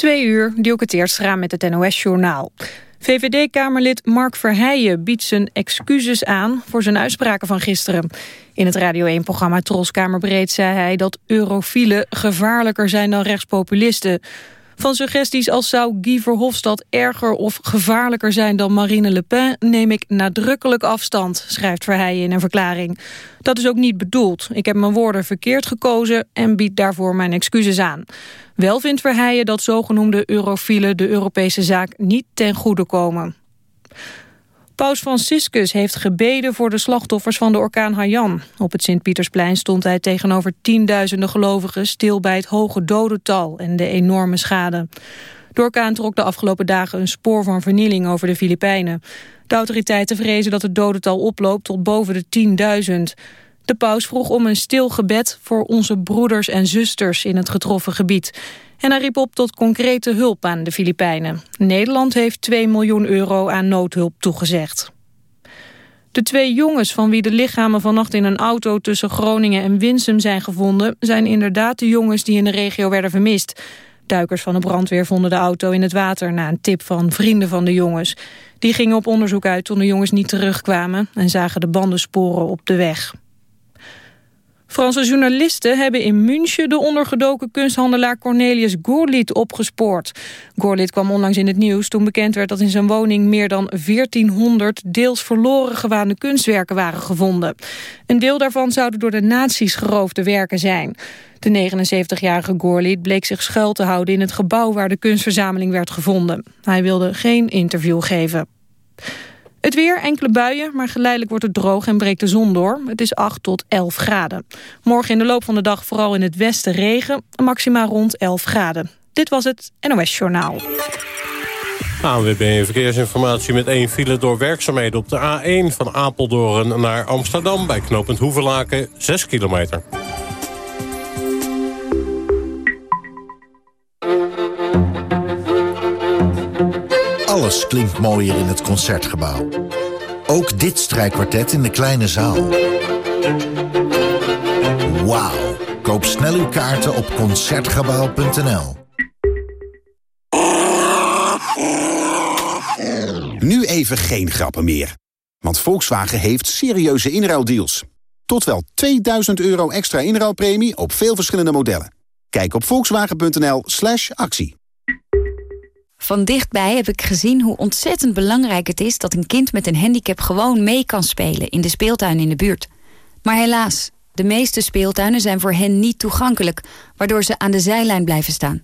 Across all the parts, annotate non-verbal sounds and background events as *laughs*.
Twee uur, Dielke Teerstra met het NOS-journaal. VVD-kamerlid Mark Verheijen biedt zijn excuses aan voor zijn uitspraken van gisteren. In het Radio 1-programma Troskamerbreed zei hij dat eurofielen gevaarlijker zijn dan rechtspopulisten. Van suggesties als zou Guy Verhofstadt erger of gevaarlijker zijn dan Marine Le Pen neem ik nadrukkelijk afstand, schrijft Verheijen in een verklaring. Dat is ook niet bedoeld. Ik heb mijn woorden verkeerd gekozen en bied daarvoor mijn excuses aan. Wel vindt Verheijen dat zogenoemde eurofielen de Europese zaak niet ten goede komen. Paus Franciscus heeft gebeden voor de slachtoffers van de orkaan Haiyan. Op het Sint-Pietersplein stond hij tegenover tienduizenden gelovigen... stil bij het hoge dodental en de enorme schade. De orkaan trok de afgelopen dagen een spoor van vernieling over de Filipijnen. De autoriteiten vrezen dat het dodental oploopt tot boven de 10.000. De paus vroeg om een stil gebed voor onze broeders en zusters in het getroffen gebied. En hij riep op tot concrete hulp aan de Filipijnen. Nederland heeft 2 miljoen euro aan noodhulp toegezegd. De twee jongens van wie de lichamen vannacht in een auto tussen Groningen en Winsum zijn gevonden... zijn inderdaad de jongens die in de regio werden vermist. Duikers van de brandweer vonden de auto in het water na een tip van vrienden van de jongens. Die gingen op onderzoek uit toen de jongens niet terugkwamen en zagen de bandensporen op de weg. Franse journalisten hebben in München de ondergedoken kunsthandelaar Cornelius Gourlit opgespoord. Gourlit kwam onlangs in het nieuws toen bekend werd dat in zijn woning meer dan 1400 deels verloren gewaande kunstwerken waren gevonden. Een deel daarvan zouden door de nazi's geroofde werken zijn. De 79-jarige Gourlit bleek zich schuil te houden in het gebouw waar de kunstverzameling werd gevonden. Hij wilde geen interview geven. Het weer, enkele buien, maar geleidelijk wordt het droog en breekt de zon door. Het is 8 tot 11 graden. Morgen in de loop van de dag vooral in het westen regen, maximaal rond 11 graden. Dit was het NOS Journaal. ANWB Verkeersinformatie met één file door werkzaamheden op de A1... van Apeldoorn naar Amsterdam bij knooppunt Hoevelaken, 6 kilometer. Klinkt mooier in het Concertgebouw. Ook dit strijkkwartet in de kleine zaal. Wauw. Koop snel uw kaarten op Concertgebouw.nl. Nu even geen grappen meer. Want Volkswagen heeft serieuze inruildeals. Tot wel 2000 euro extra inruilpremie op veel verschillende modellen. Kijk op volkswagen.nl slash actie. Van dichtbij heb ik gezien hoe ontzettend belangrijk het is... dat een kind met een handicap gewoon mee kan spelen... in de speeltuin in de buurt. Maar helaas, de meeste speeltuinen zijn voor hen niet toegankelijk... waardoor ze aan de zijlijn blijven staan.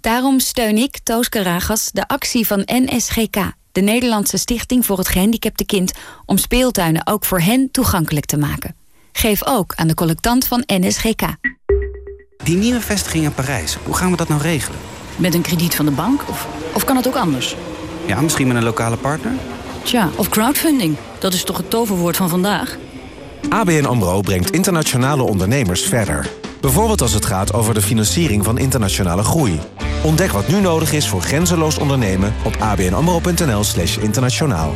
Daarom steun ik, Toos Karagas, de actie van NSGK... de Nederlandse Stichting voor het Gehandicapte Kind... om speeltuinen ook voor hen toegankelijk te maken. Geef ook aan de collectant van NSGK. Die nieuwe vestiging in Parijs, hoe gaan we dat nou regelen? Met een krediet van de bank? Of, of kan het ook anders? Ja, misschien met een lokale partner? Tja, of crowdfunding. Dat is toch het toverwoord van vandaag? ABN AMRO brengt internationale ondernemers verder. Bijvoorbeeld als het gaat over de financiering van internationale groei. Ontdek wat nu nodig is voor grenzeloos ondernemen op abnamro.nl slash internationaal.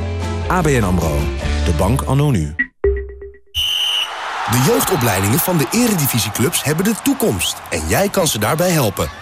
ABN AMRO, de bank anno nu. De jeugdopleidingen van de eredivisieclubs hebben de toekomst. En jij kan ze daarbij helpen.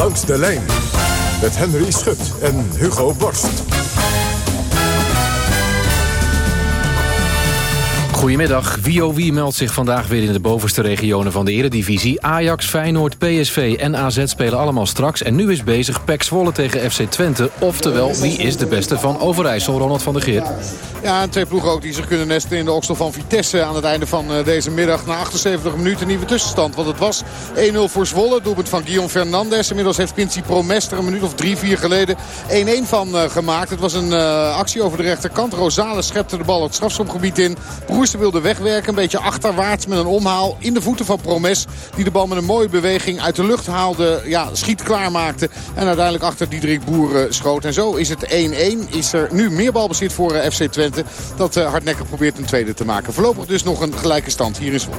Langs de lijn met Henry Schut en Hugo Borst. Goedemiddag. Wie oh wie meldt zich vandaag weer in de bovenste regionen van de eredivisie. Ajax, Feyenoord, PSV en AZ spelen allemaal straks. En nu is bezig PEC Zwolle tegen FC Twente. Oftewel, wie is de beste van Overijssel? Ronald van der Geer. Ja, en twee ploegen ook die zich kunnen nesten in de oksel van Vitesse... aan het einde van eh, deze middag na 78 minuten nieuwe tussenstand. Want het was 1-0 voor Zwolle. Doelpunt van Guillaume Fernandes. Inmiddels heeft Quincy Promes er een minuut of drie, vier geleden 1-1 van uh, gemaakt. Het was een uh, actie over de rechterkant. Rosales schepte de bal het strafschopgebied in. Eerste wilde wegwerken. Een beetje achterwaarts met een omhaal in de voeten van Promes. Die de bal met een mooie beweging uit de lucht haalde. Ja, schiet klaar maakte. En uiteindelijk achter Diederik Boer schoot. En zo is het 1-1. Is er nu meer balbezit voor FC Twente. Dat hardnekkig probeert een tweede te maken. Voorlopig dus nog een gelijke stand hier in Zwolle.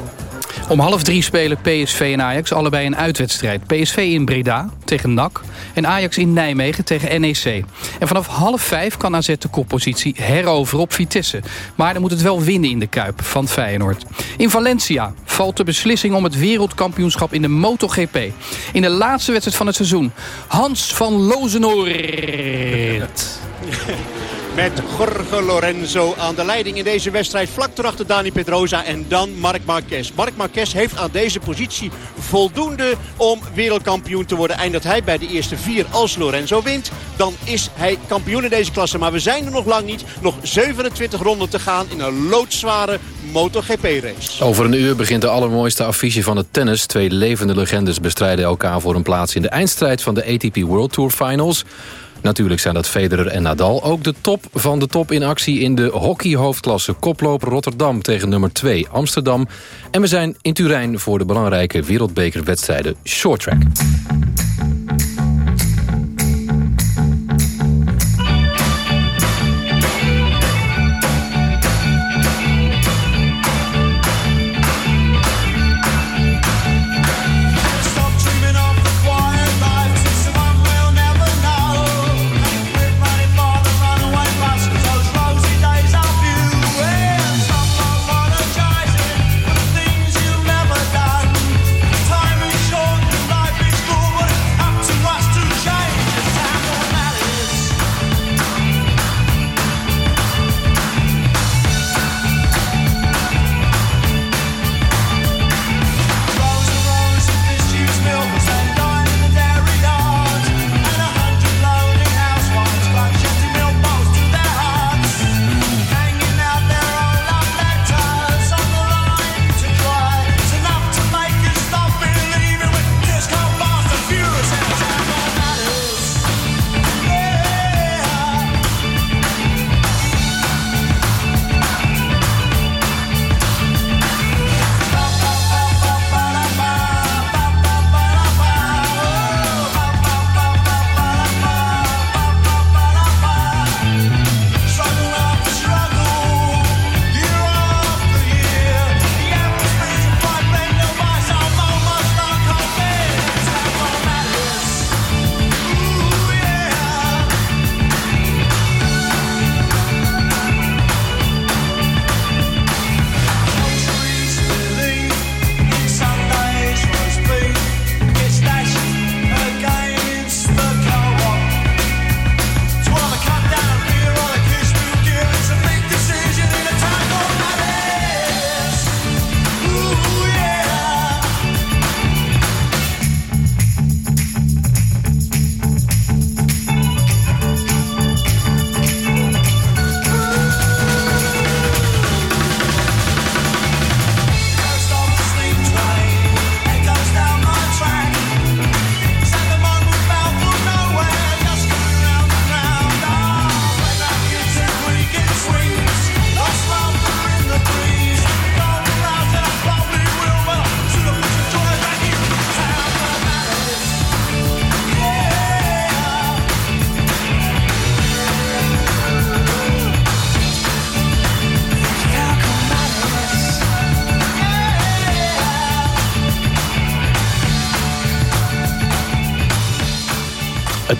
Om half drie spelen PSV en Ajax allebei een uitwedstrijd. PSV in Breda tegen NAC en Ajax in Nijmegen tegen NEC. En vanaf half vijf kan AZ de koppositie heroveren op Vitesse. Maar dan moet het wel winnen in de Kuip van Feyenoord. In Valencia valt de beslissing om het wereldkampioenschap in de MotoGP. In de laatste wedstrijd van het seizoen. Hans van Lozenoord. *laughs* Met Jorge Lorenzo aan de leiding in deze wedstrijd. Vlak erachter Dani Pedrosa en dan Marc Marquez. Marc Marquez heeft aan deze positie voldoende om wereldkampioen te worden. Eindigt hij bij de eerste vier als Lorenzo wint. Dan is hij kampioen in deze klasse. Maar we zijn er nog lang niet. Nog 27 ronden te gaan in een loodzware MotoGP-race. Over een uur begint de allermooiste affiche van het tennis. Twee levende legendes bestrijden elkaar voor een plaats in de eindstrijd van de ATP World Tour Finals. Natuurlijk zijn dat Federer en Nadal. Ook de top van de top in actie in de hockeyhoofdklasse. Koploper Rotterdam tegen nummer 2 Amsterdam. En we zijn in Turijn voor de belangrijke wereldbekerwedstrijden shorttrack.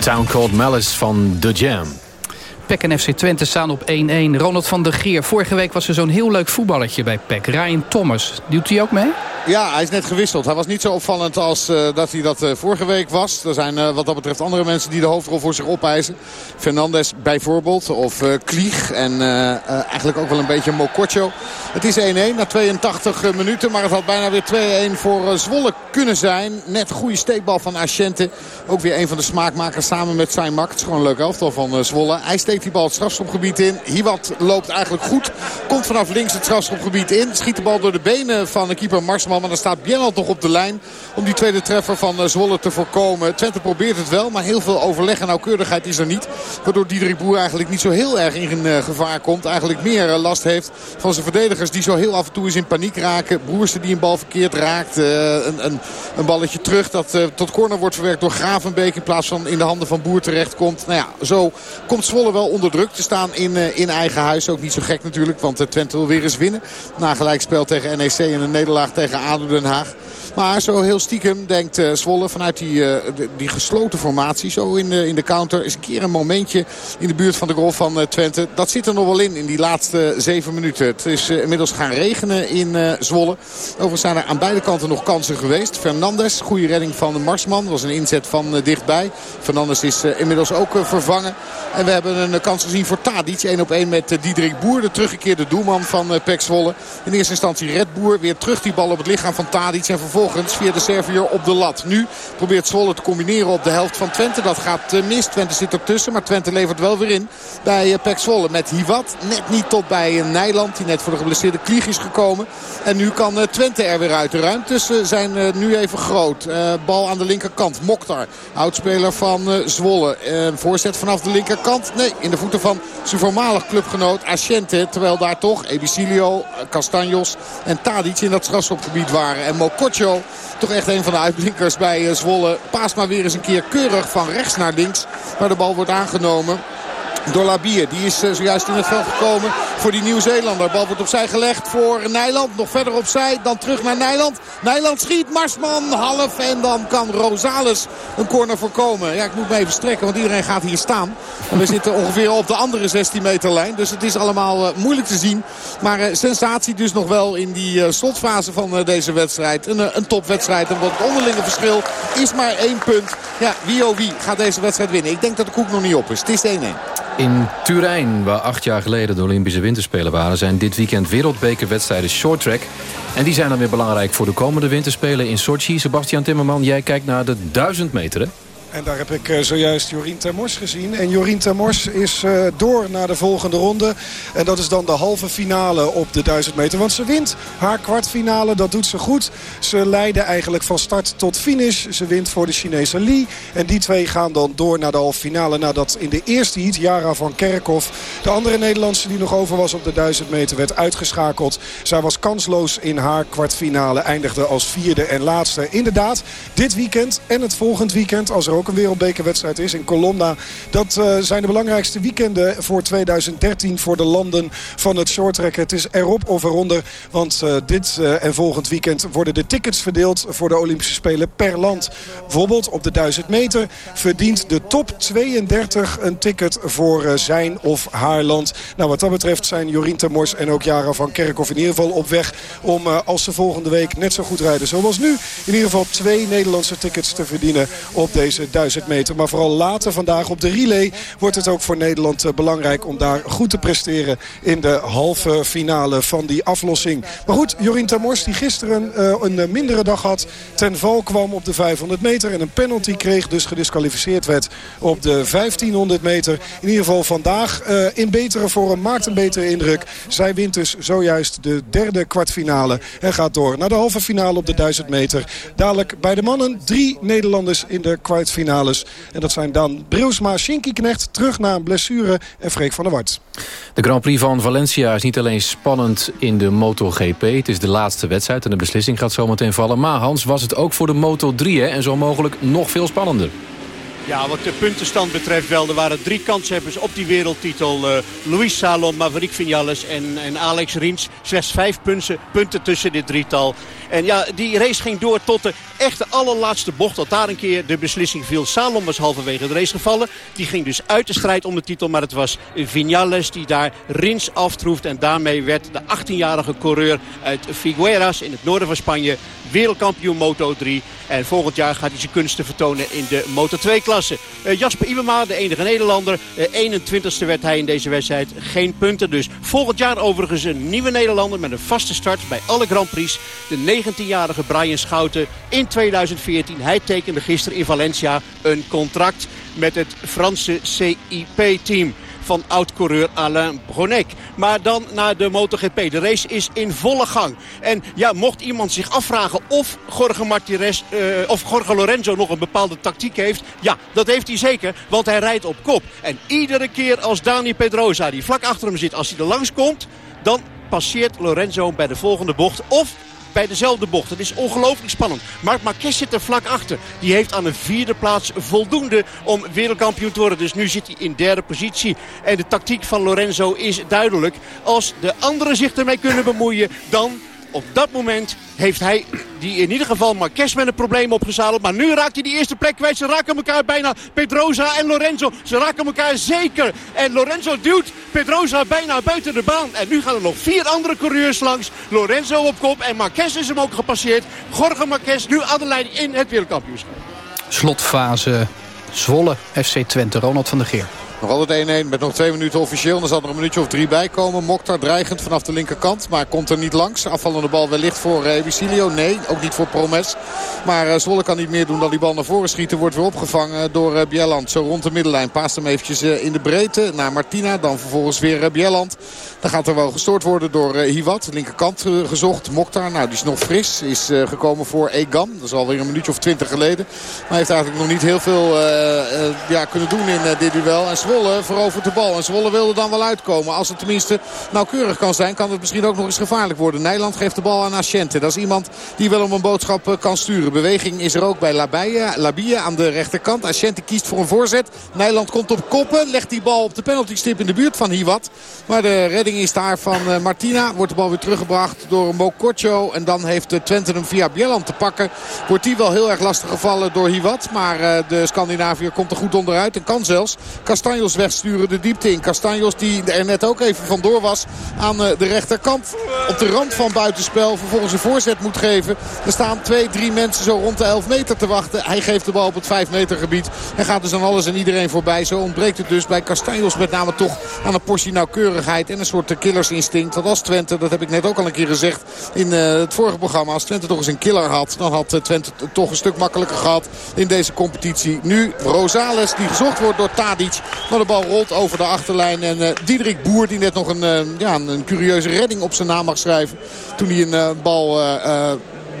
Town Called Malice van The Jam. PEC en FC Twente staan op 1-1. Ronald van der Geer. Vorige week was er zo'n heel leuk voetballertje bij PEC. Ryan Thomas. Doet hij ook mee? Ja, hij is net gewisseld. Hij was niet zo opvallend als uh, dat hij dat uh, vorige week was. Er zijn uh, wat dat betreft andere mensen die de hoofdrol voor zich opeisen. Fernandes bijvoorbeeld. Of Klieg. En eigenlijk ook wel een beetje Mokotjo. Het is 1-1 na 82 minuten. Maar het had bijna weer 2-1 voor Zwolle kunnen zijn. Net goede steekbal van Asciente. Ook weer een van de smaakmakers samen met zijn mak. Het is gewoon een leuk elftal van Zwolle. Hij steekt die bal het strafschopgebied in. Hiwat loopt eigenlijk goed. Komt vanaf links het strafschopgebied in. Schiet de bal door de benen van de keeper Marsman Maar dan staat Bielland nog op de lijn om die tweede treffer van Zwolle te voorkomen. Twente probeert het wel, maar heel veel overleg en nauwkeurigheid is er niet. Waardoor Diederik Boer eigenlijk niet zo heel erg in gevaar komt. Eigenlijk meer last heeft van zijn verdedigers die zo heel af en toe eens in paniek raken. Broersen die een bal verkeerd raakt. een, een, een balletje terug dat tot corner wordt verwerkt door Gravenbeek. In plaats van in de handen van Boer terechtkomt. Nou ja, zo komt Zwolle wel onder druk te staan in, in eigen huis. Ook niet zo gek natuurlijk, want Twente wil weer eens winnen. Na gelijkspel tegen NEC en een nederlaag tegen ADO Den Haag. Maar zo heel stiekem denkt uh, Zwolle vanuit die, uh, die gesloten formatie. Zo in de, in de counter is een keer een momentje in de buurt van de goal van Twente. Dat zit er nog wel in in die laatste zeven minuten. Het is inmiddels gaan regenen in Zwolle. Overigens zijn er aan beide kanten nog kansen geweest. Fernandes, goede redding van Marsman. Dat was een inzet van dichtbij. Fernandes is inmiddels ook vervangen. En we hebben een kans gezien voor Tadic. 1 op 1 met Diederik Boer. De teruggekeerde doelman van Pek Zwolle. In eerste instantie Red Boer. Weer terug die bal op het lichaam van Tadic. En vervolgens vervolgens via de Servier op de lat. Nu probeert Zwolle te combineren op de helft van Twente. Dat gaat uh, mis. Twente zit ertussen. Maar Twente levert wel weer in bij uh, Pek Zwolle. Met Hivat net niet tot bij uh, Nijland. Die net voor de geblesseerde Klieg is gekomen. En nu kan Twente er weer uit. De ruimtes zijn nu even groot. bal aan de linkerkant. Mokhtar, oudspeler van Zwolle. voorzet vanaf de linkerkant. Nee, in de voeten van zijn voormalig clubgenoot Asciente. Terwijl daar toch Ebicilio, Castanjos en Tadic in dat strafschopgebied waren. En Mokotjo toch echt een van de uitblinkers bij eh, Zwolle. Paas maar weer eens een keer keurig van rechts naar links. Waar de bal wordt aangenomen door Labier. Die is eh, zojuist in het veld gekomen voor die Nieuw-Zeelander. Bal wordt opzij gelegd voor Nijland. Nog verder opzij. Dan terug naar Nijland. Nijland schiet. Marsman half. En dan kan Rosales een corner voorkomen. Ja, ik moet me even strekken. Want iedereen gaat hier staan. En we zitten ongeveer op de andere 16 meter lijn. Dus het is allemaal uh, moeilijk te zien. Maar uh, sensatie dus nog wel in die uh, slotfase van deze wedstrijd. Een, een topwedstrijd. En wat het onderlinge verschil is maar één punt. Ja, wie oh wie gaat deze wedstrijd winnen. Ik denk dat de koek nog niet op is. Het is 1-1. In Turijn, waar acht jaar geleden de Olympische Winterspelen waren... zijn dit weekend wereldbekerwedstrijden shorttrack. En die zijn dan weer belangrijk voor de komende Winterspelen in Sochi. Sebastian Timmerman, jij kijkt naar de 1000 meter, hè? En daar heb ik uh, zojuist Jorien Termors gezien. En Jorien Termors is uh, door naar de volgende ronde. En dat is dan de halve finale op de 1000 meter. Want ze wint haar kwartfinale. Dat doet ze goed. Ze leiden eigenlijk van start tot finish. Ze wint voor de Chinese Li. En die twee gaan dan door naar de halve finale. Nadat in de eerste heat Jara van Kerkhoff... de andere Nederlandse die nog over was op de 1000 meter... werd uitgeschakeld. Zij was kansloos in haar kwartfinale. Eindigde als vierde en laatste. Inderdaad, dit weekend en het volgend weekend... als er ook ook een wereldbekerwedstrijd is in Colomna. Dat uh, zijn de belangrijkste weekenden voor 2013 voor de landen van het shorttrekken. Het is erop of eronder, want uh, dit uh, en volgend weekend worden de tickets verdeeld voor de Olympische Spelen per land. Bijvoorbeeld op de 1000 meter verdient de top 32 een ticket voor zijn of haar land. Nou, wat dat betreft zijn Jorien Termors en ook Jara van Kerkhoff in ieder geval op weg om als ze volgende week net zo goed rijden zoals nu in ieder geval twee Nederlandse tickets te verdienen op deze 1000 meter. Maar vooral later vandaag op de relay wordt het ook voor Nederland eh, belangrijk... om daar goed te presteren in de halve finale van die aflossing. Maar goed, Jorien Tamors die gisteren uh, een eh, mindere dag had... ten val kwam op de 500 meter en een penalty kreeg... dus gedisqualificeerd werd op de 1500 meter. In ieder geval vandaag in betere vorm, maakt een betere indruk. Zij wint dus zojuist de derde kwartfinale... en gaat door naar de halve finale op de 1000 meter. Dadelijk bij de mannen drie Nederlanders in de kwartfinale En dat zijn dan Brilsma, Shinky Knecht, terug na een blessure en Freek van der Wart. De Grand Prix van Valencia is niet alleen spannend in de MotoGP. Het is de laatste wedstrijd en de beslissing gaat zometeen vallen. Maar Hans was het ook voor de Moto3 hè? en zo mogelijk nog veel spannender. Ja, wat de puntenstand betreft wel. Er waren drie kanshebbers op die wereldtitel. Uh, Luis Salom, Maverick Vinales en, en Alex Rins. Slechts vijf punten, punten tussen dit drietal. En ja, die race ging door tot de echte allerlaatste bocht. Dat daar een keer de beslissing viel. Salom was halverwege de race gevallen. Die ging dus uit de strijd om de titel. Maar het was Vinales die daar Rins aftroeft. En daarmee werd de 18-jarige coureur uit Figueras in het noorden van Spanje wereldkampioen Moto 3. En volgend jaar gaat hij zijn kunsten vertonen in de Moto 2-klasse. Uh, Jasper Iwema, de enige Nederlander. Uh, 21ste werd hij in deze wedstrijd. Geen punten dus. Volgend jaar overigens een nieuwe Nederlander met een vaste start bij alle Grand Prix. De 19-jarige Brian Schouten in 2014. Hij tekende gisteren in Valencia een contract met het Franse CIP-team. Van oud-coureur Alain Bronek. Maar dan naar de MotoGP. De race is in volle gang. En ja, mocht iemand zich afvragen of Jorge, Martires, uh, of Jorge Lorenzo nog een bepaalde tactiek heeft. Ja, dat heeft hij zeker, want hij rijdt op kop. En iedere keer als Dani Pedrosa, die vlak achter hem zit, als hij er langs komt... dan passeert Lorenzo bij de volgende bocht. Of bij dezelfde bocht. Het is ongelooflijk spannend. Marc Marquez zit er vlak achter. Die heeft aan een vierde plaats voldoende om wereldkampioen te worden. Dus nu zit hij in derde positie. En de tactiek van Lorenzo is duidelijk. Als de anderen zich ermee kunnen bemoeien, dan op dat moment heeft hij die in ieder geval Marquez met een probleem opgezadeld. Maar nu raakt hij die eerste plek kwijt. Ze raken elkaar bijna. Pedrosa en Lorenzo. Ze raken elkaar zeker. En Lorenzo duwt Pedrosa bijna buiten de baan. En nu gaan er nog vier andere coureurs langs. Lorenzo op kop. En Marquez is hem ook gepasseerd. Jorge Marquez nu aan de lijn in het wereldkampioenschap. Slotfase Zwolle FC Twente. Ronald van der Geer. Nog altijd 1-1 met nog twee minuten officieel. Dan zal er een minuutje of drie bij komen. Mokhtar dreigend vanaf de linkerkant. Maar komt er niet langs. Afvallende bal wellicht voor Ebicilio. Nee, ook niet voor Promes. Maar uh, Zwolle kan niet meer doen dan die bal naar voren schieten. Wordt weer opgevangen door uh, Bjelland. Zo rond de middenlijn. Paast hem eventjes in de breedte naar Martina. Dan vervolgens weer Bjelland. Dan gaat er wel gestoord worden door Hiwat. Linkerkant gezocht. Mokhtar, nou die is nog fris. Is gekomen voor Egan. Dat is alweer een minuutje of twintig geleden. Maar heeft eigenlijk nog niet heel veel ja, kunnen doen in dit duel. En Zwolle verovert de bal. En Zwolle wilde dan wel uitkomen. Als het tenminste nauwkeurig kan zijn, kan het misschien ook nog eens gevaarlijk worden. Nijland geeft de bal aan Asciente. Dat is iemand die wel om een boodschap eh, kan sturen. Beweging is er ook bij Labia, Labia aan de rechterkant. Asciente kiest voor een voorzet. Nijland komt op koppen. Legt die bal op de penaltystip in de buurt van Hiwat. Maar de redding is daar van eh, Martina. Wordt de bal weer teruggebracht door Mokotjo. En dan heeft Twente hem via Bjelland te pakken. Wordt die wel heel erg lastig gevallen door Hiwat. Maar eh, de Scandinaviër komt er goed onderuit. En kan zelfs Wegsturen de diepte in. Castanjos die er net ook even vandoor was aan eh, de rechterkant. Op de rand van buitenspel vervolgens een voorzet moet geven. Er staan twee, drie mensen zo rond de 11 meter te wachten. Hij geeft de bal op het 5 meter gebied. En gaat dus aan alles en iedereen voorbij. Zo ontbreekt het dus bij Castanjos met name toch aan een portie nauwkeurigheid. En een soort killersinstinct. Want als Twente, dat heb ik net ook al een keer gezegd in uh, het vorige programma. Als Twente toch eens een killer had. Dan had uh, Twente toch een stuk makkelijker gehad in deze competitie. Nu Rosales die gezocht wordt door Tadic. Maar de bal rolt over de achterlijn. En uh, Diederik Boer die net nog een, uh, ja, een curieuze redding op zijn naam mag schrijven. Toen hij een uh, bal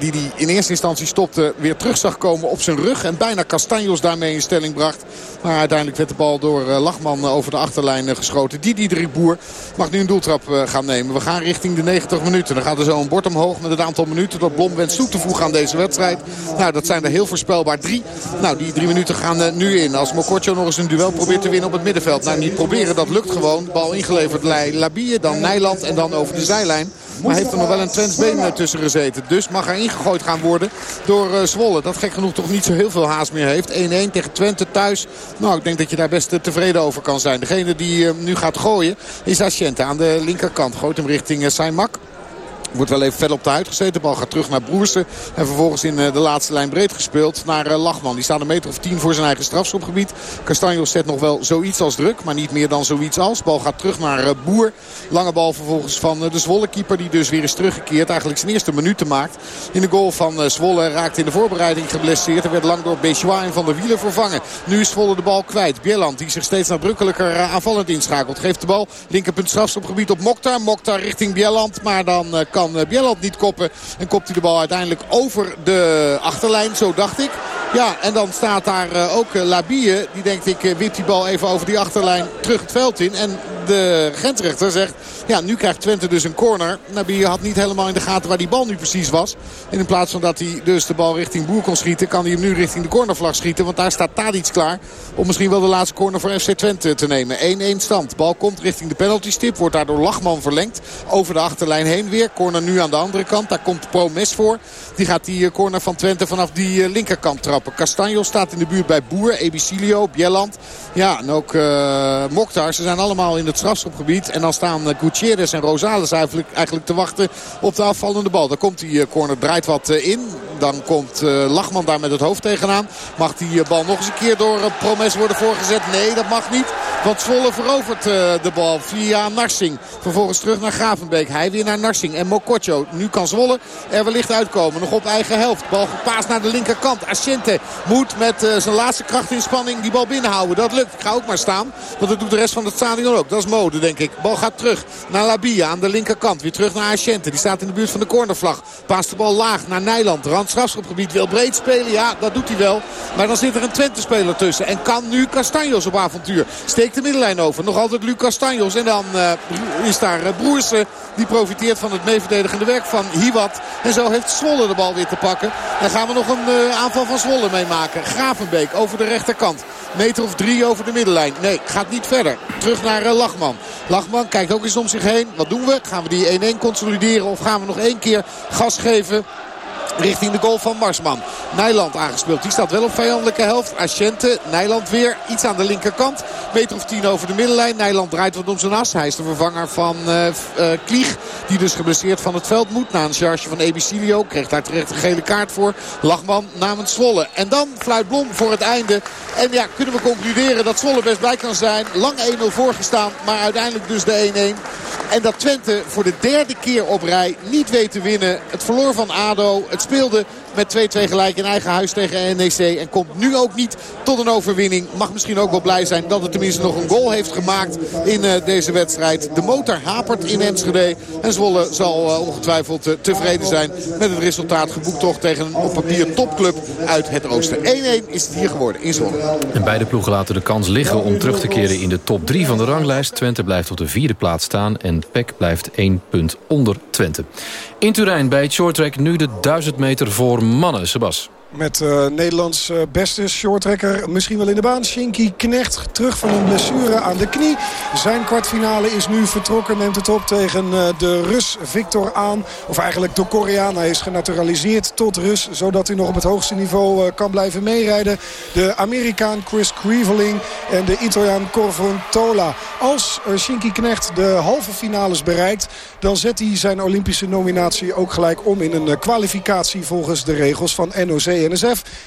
die hij in eerste instantie stopte weer terug zag komen op zijn rug. En bijna Castanjos daarmee in stelling bracht. Maar uiteindelijk werd de bal door Lachman over de achterlijn geschoten. Die Diederik Boer mag nu een doeltrap gaan nemen. We gaan richting de 90 minuten. Dan gaat er zo een bord omhoog met het aantal minuten dat Blom wenst toe te voegen aan deze wedstrijd. Nou, dat zijn er heel voorspelbaar drie. Nou, die drie minuten gaan nu in. Als Mokotjo nog eens een duel probeert te winnen op het middenveld. Nou, niet proberen, dat lukt gewoon. Bal ingeleverd Labie, dan Nijland en dan over de zijlijn. Maar heeft er nog wel een Twents been tussen gezeten. Dus mag er ingegooid gaan worden door uh, Zwolle. Dat gek genoeg toch niet zo heel veel haast meer heeft. 1-1 tegen Twente thuis. Nou, ik denk dat je daar best tevreden over kan zijn. Degene die nu gaat gooien is Asciente aan de linkerkant. Gooit hem richting uh, Saimak. Wordt wel even fel op de huid gezeten. De bal gaat terug naar Broersen. En vervolgens in de laatste lijn breed gespeeld naar Lachman. Die staat een meter of tien voor zijn eigen strafschopgebied. Castanjos zet nog wel zoiets als druk. Maar niet meer dan zoiets als. Bal gaat terug naar Boer. Lange bal vervolgens van de Zwolle keeper. Die dus weer is teruggekeerd. Eigenlijk zijn eerste minuten maakt. In de goal van Zwolle raakt in de voorbereiding geblesseerd. Er werd lang door Bechois en Van der Wielen vervangen. Nu is Zwolle de bal kwijt. Bieland die zich steeds nadrukkelijker aanvallend inschakelt. Geeft de bal. Linkerpunt strafschopgebied op Mokhtar. Mokhtar richting Bieland. Maar dan kan kan Bjelland niet koppen. En kopt hij de bal uiteindelijk over de achterlijn. Zo dacht ik. Ja, en dan staat daar ook Labie. Die denkt ik wip die bal even over die achterlijn terug het veld in. En de grensrechter zegt... Ja, nu krijgt Twente dus een corner. Nabi had niet helemaal in de gaten waar die bal nu precies was. En in plaats van dat hij dus de bal richting Boer kon schieten... kan hij hem nu richting de cornervlag schieten. Want daar staat Tadic klaar om misschien wel de laatste corner voor FC Twente te nemen. 1-1 stand. Bal komt richting de penaltystip. Wordt daardoor Lachman verlengd. Over de achterlijn heen weer. Corner nu aan de andere kant. Daar komt Promes voor. Die gaat die corner van Twente vanaf die linkerkant trappen. Castanjo staat in de buurt bij Boer. Ebicilio, Bjelland. Ja, en ook uh, Mokhtar. Ze zijn allemaal in het strafschopgebied. En dan staan uh, Gutierrez en Rosales eigenlijk, eigenlijk te wachten op de afvallende bal. Dan komt die corner, draait wat in. Dan komt Lachman daar met het hoofd tegenaan. Mag die bal nog eens een keer door Promes worden voorgezet? Nee, dat mag niet. Want Zwolle verovert de bal via Narsing. Vervolgens terug naar Gravenbeek. Hij weer naar Narsing en Mokotjo. Nu kan Zwolle er wellicht uitkomen. Nog op eigen helft. Bal gepaast naar de linkerkant. Ascente moet met zijn laatste krachtinspanning die bal binnenhouden. Dat lukt. Ik ga ook maar staan. Want dat doet de rest van het stadion ook. Dat is mode denk ik. Bal gaat terug naar Labia aan de linkerkant. Weer terug naar Ascente. Die staat in de buurt van de cornervlag. Paast de bal laag naar Nijland. Rand strafschopgebied wil breed spelen. Ja, dat doet hij wel. Maar dan zit er een Twente-speler tussen. En kan nu Castanjos op avontuur. Steekt de middenlijn over. Nog altijd Luc Castanjos. En dan uh, is daar uh, Broersen. Die profiteert van het meeverdedigende werk van Hiwat. En zo heeft Zwolle de bal weer te pakken. En gaan we nog een uh, aanval van Zwolle meemaken. Gravenbeek over de rechterkant. Meter of drie over de middenlijn. Nee, gaat niet verder. Terug naar Lachman. Lachman kijkt ook eens om zich heen. Wat doen we? Gaan we die 1-1 consolideren of gaan we nog één keer gas geven richting de goal van Marsman. Nijland aangespeeld. Die staat wel op vijandelijke helft. Asciente, Nijland weer iets aan de linkerkant. Meter of tien over de middenlijn. Nijland draait wat om zijn as. Hij is de vervanger van uh, uh, Klieg. Die dus geblesseerd van het veld moet. Na een charge van Ebicilio. Kreeg daar terecht een gele kaart voor. Lachman namens Zwolle. En dan fluit Blom voor het einde. En ja, kunnen we concluderen dat Zwolle best bij kan zijn. Lang 1-0 voorgestaan. Maar uiteindelijk dus de 1-1. En dat Twente voor de derde keer op rij niet weet te winnen. Het verloor van ADO. Het speelde met 2-2 gelijk in eigen huis tegen NEC. En komt nu ook niet tot een overwinning. Mag misschien ook wel blij zijn dat het tenminste nog een goal heeft gemaakt in uh, deze wedstrijd. De motor hapert in Enschede. En Zwolle zal uh, ongetwijfeld uh, tevreden zijn met het resultaat geboekt toch tegen een op papier topclub uit het oosten. 1-1 is het hier geworden in Zwolle. En beide ploegen laten de kans liggen om terug te keren in de top 3 van de ranglijst. Twente blijft op de vierde plaats staan en PEC blijft 1 punt onder Twente. In Turijn bij het shorttrack nu de 1000 meter voor mannen. Sebas. Met uh, Nederlands uh, beste shorttrekker misschien wel in de baan. Shinky Knecht terug van een blessure aan de knie. Zijn kwartfinale is nu vertrokken. Neemt het op tegen uh, de Rus Victor aan. Of eigenlijk de Koreaan. Hij is genaturaliseerd tot Rus. Zodat hij nog op het hoogste niveau kan blijven meerijden. De Amerikaan Chris Creveling en de Italiaan Corvontola. Als Shinky Knecht de halve finales bereikt... dan zet hij zijn Olympische nominatie ook gelijk om in een kwalificatie volgens de regels van NOC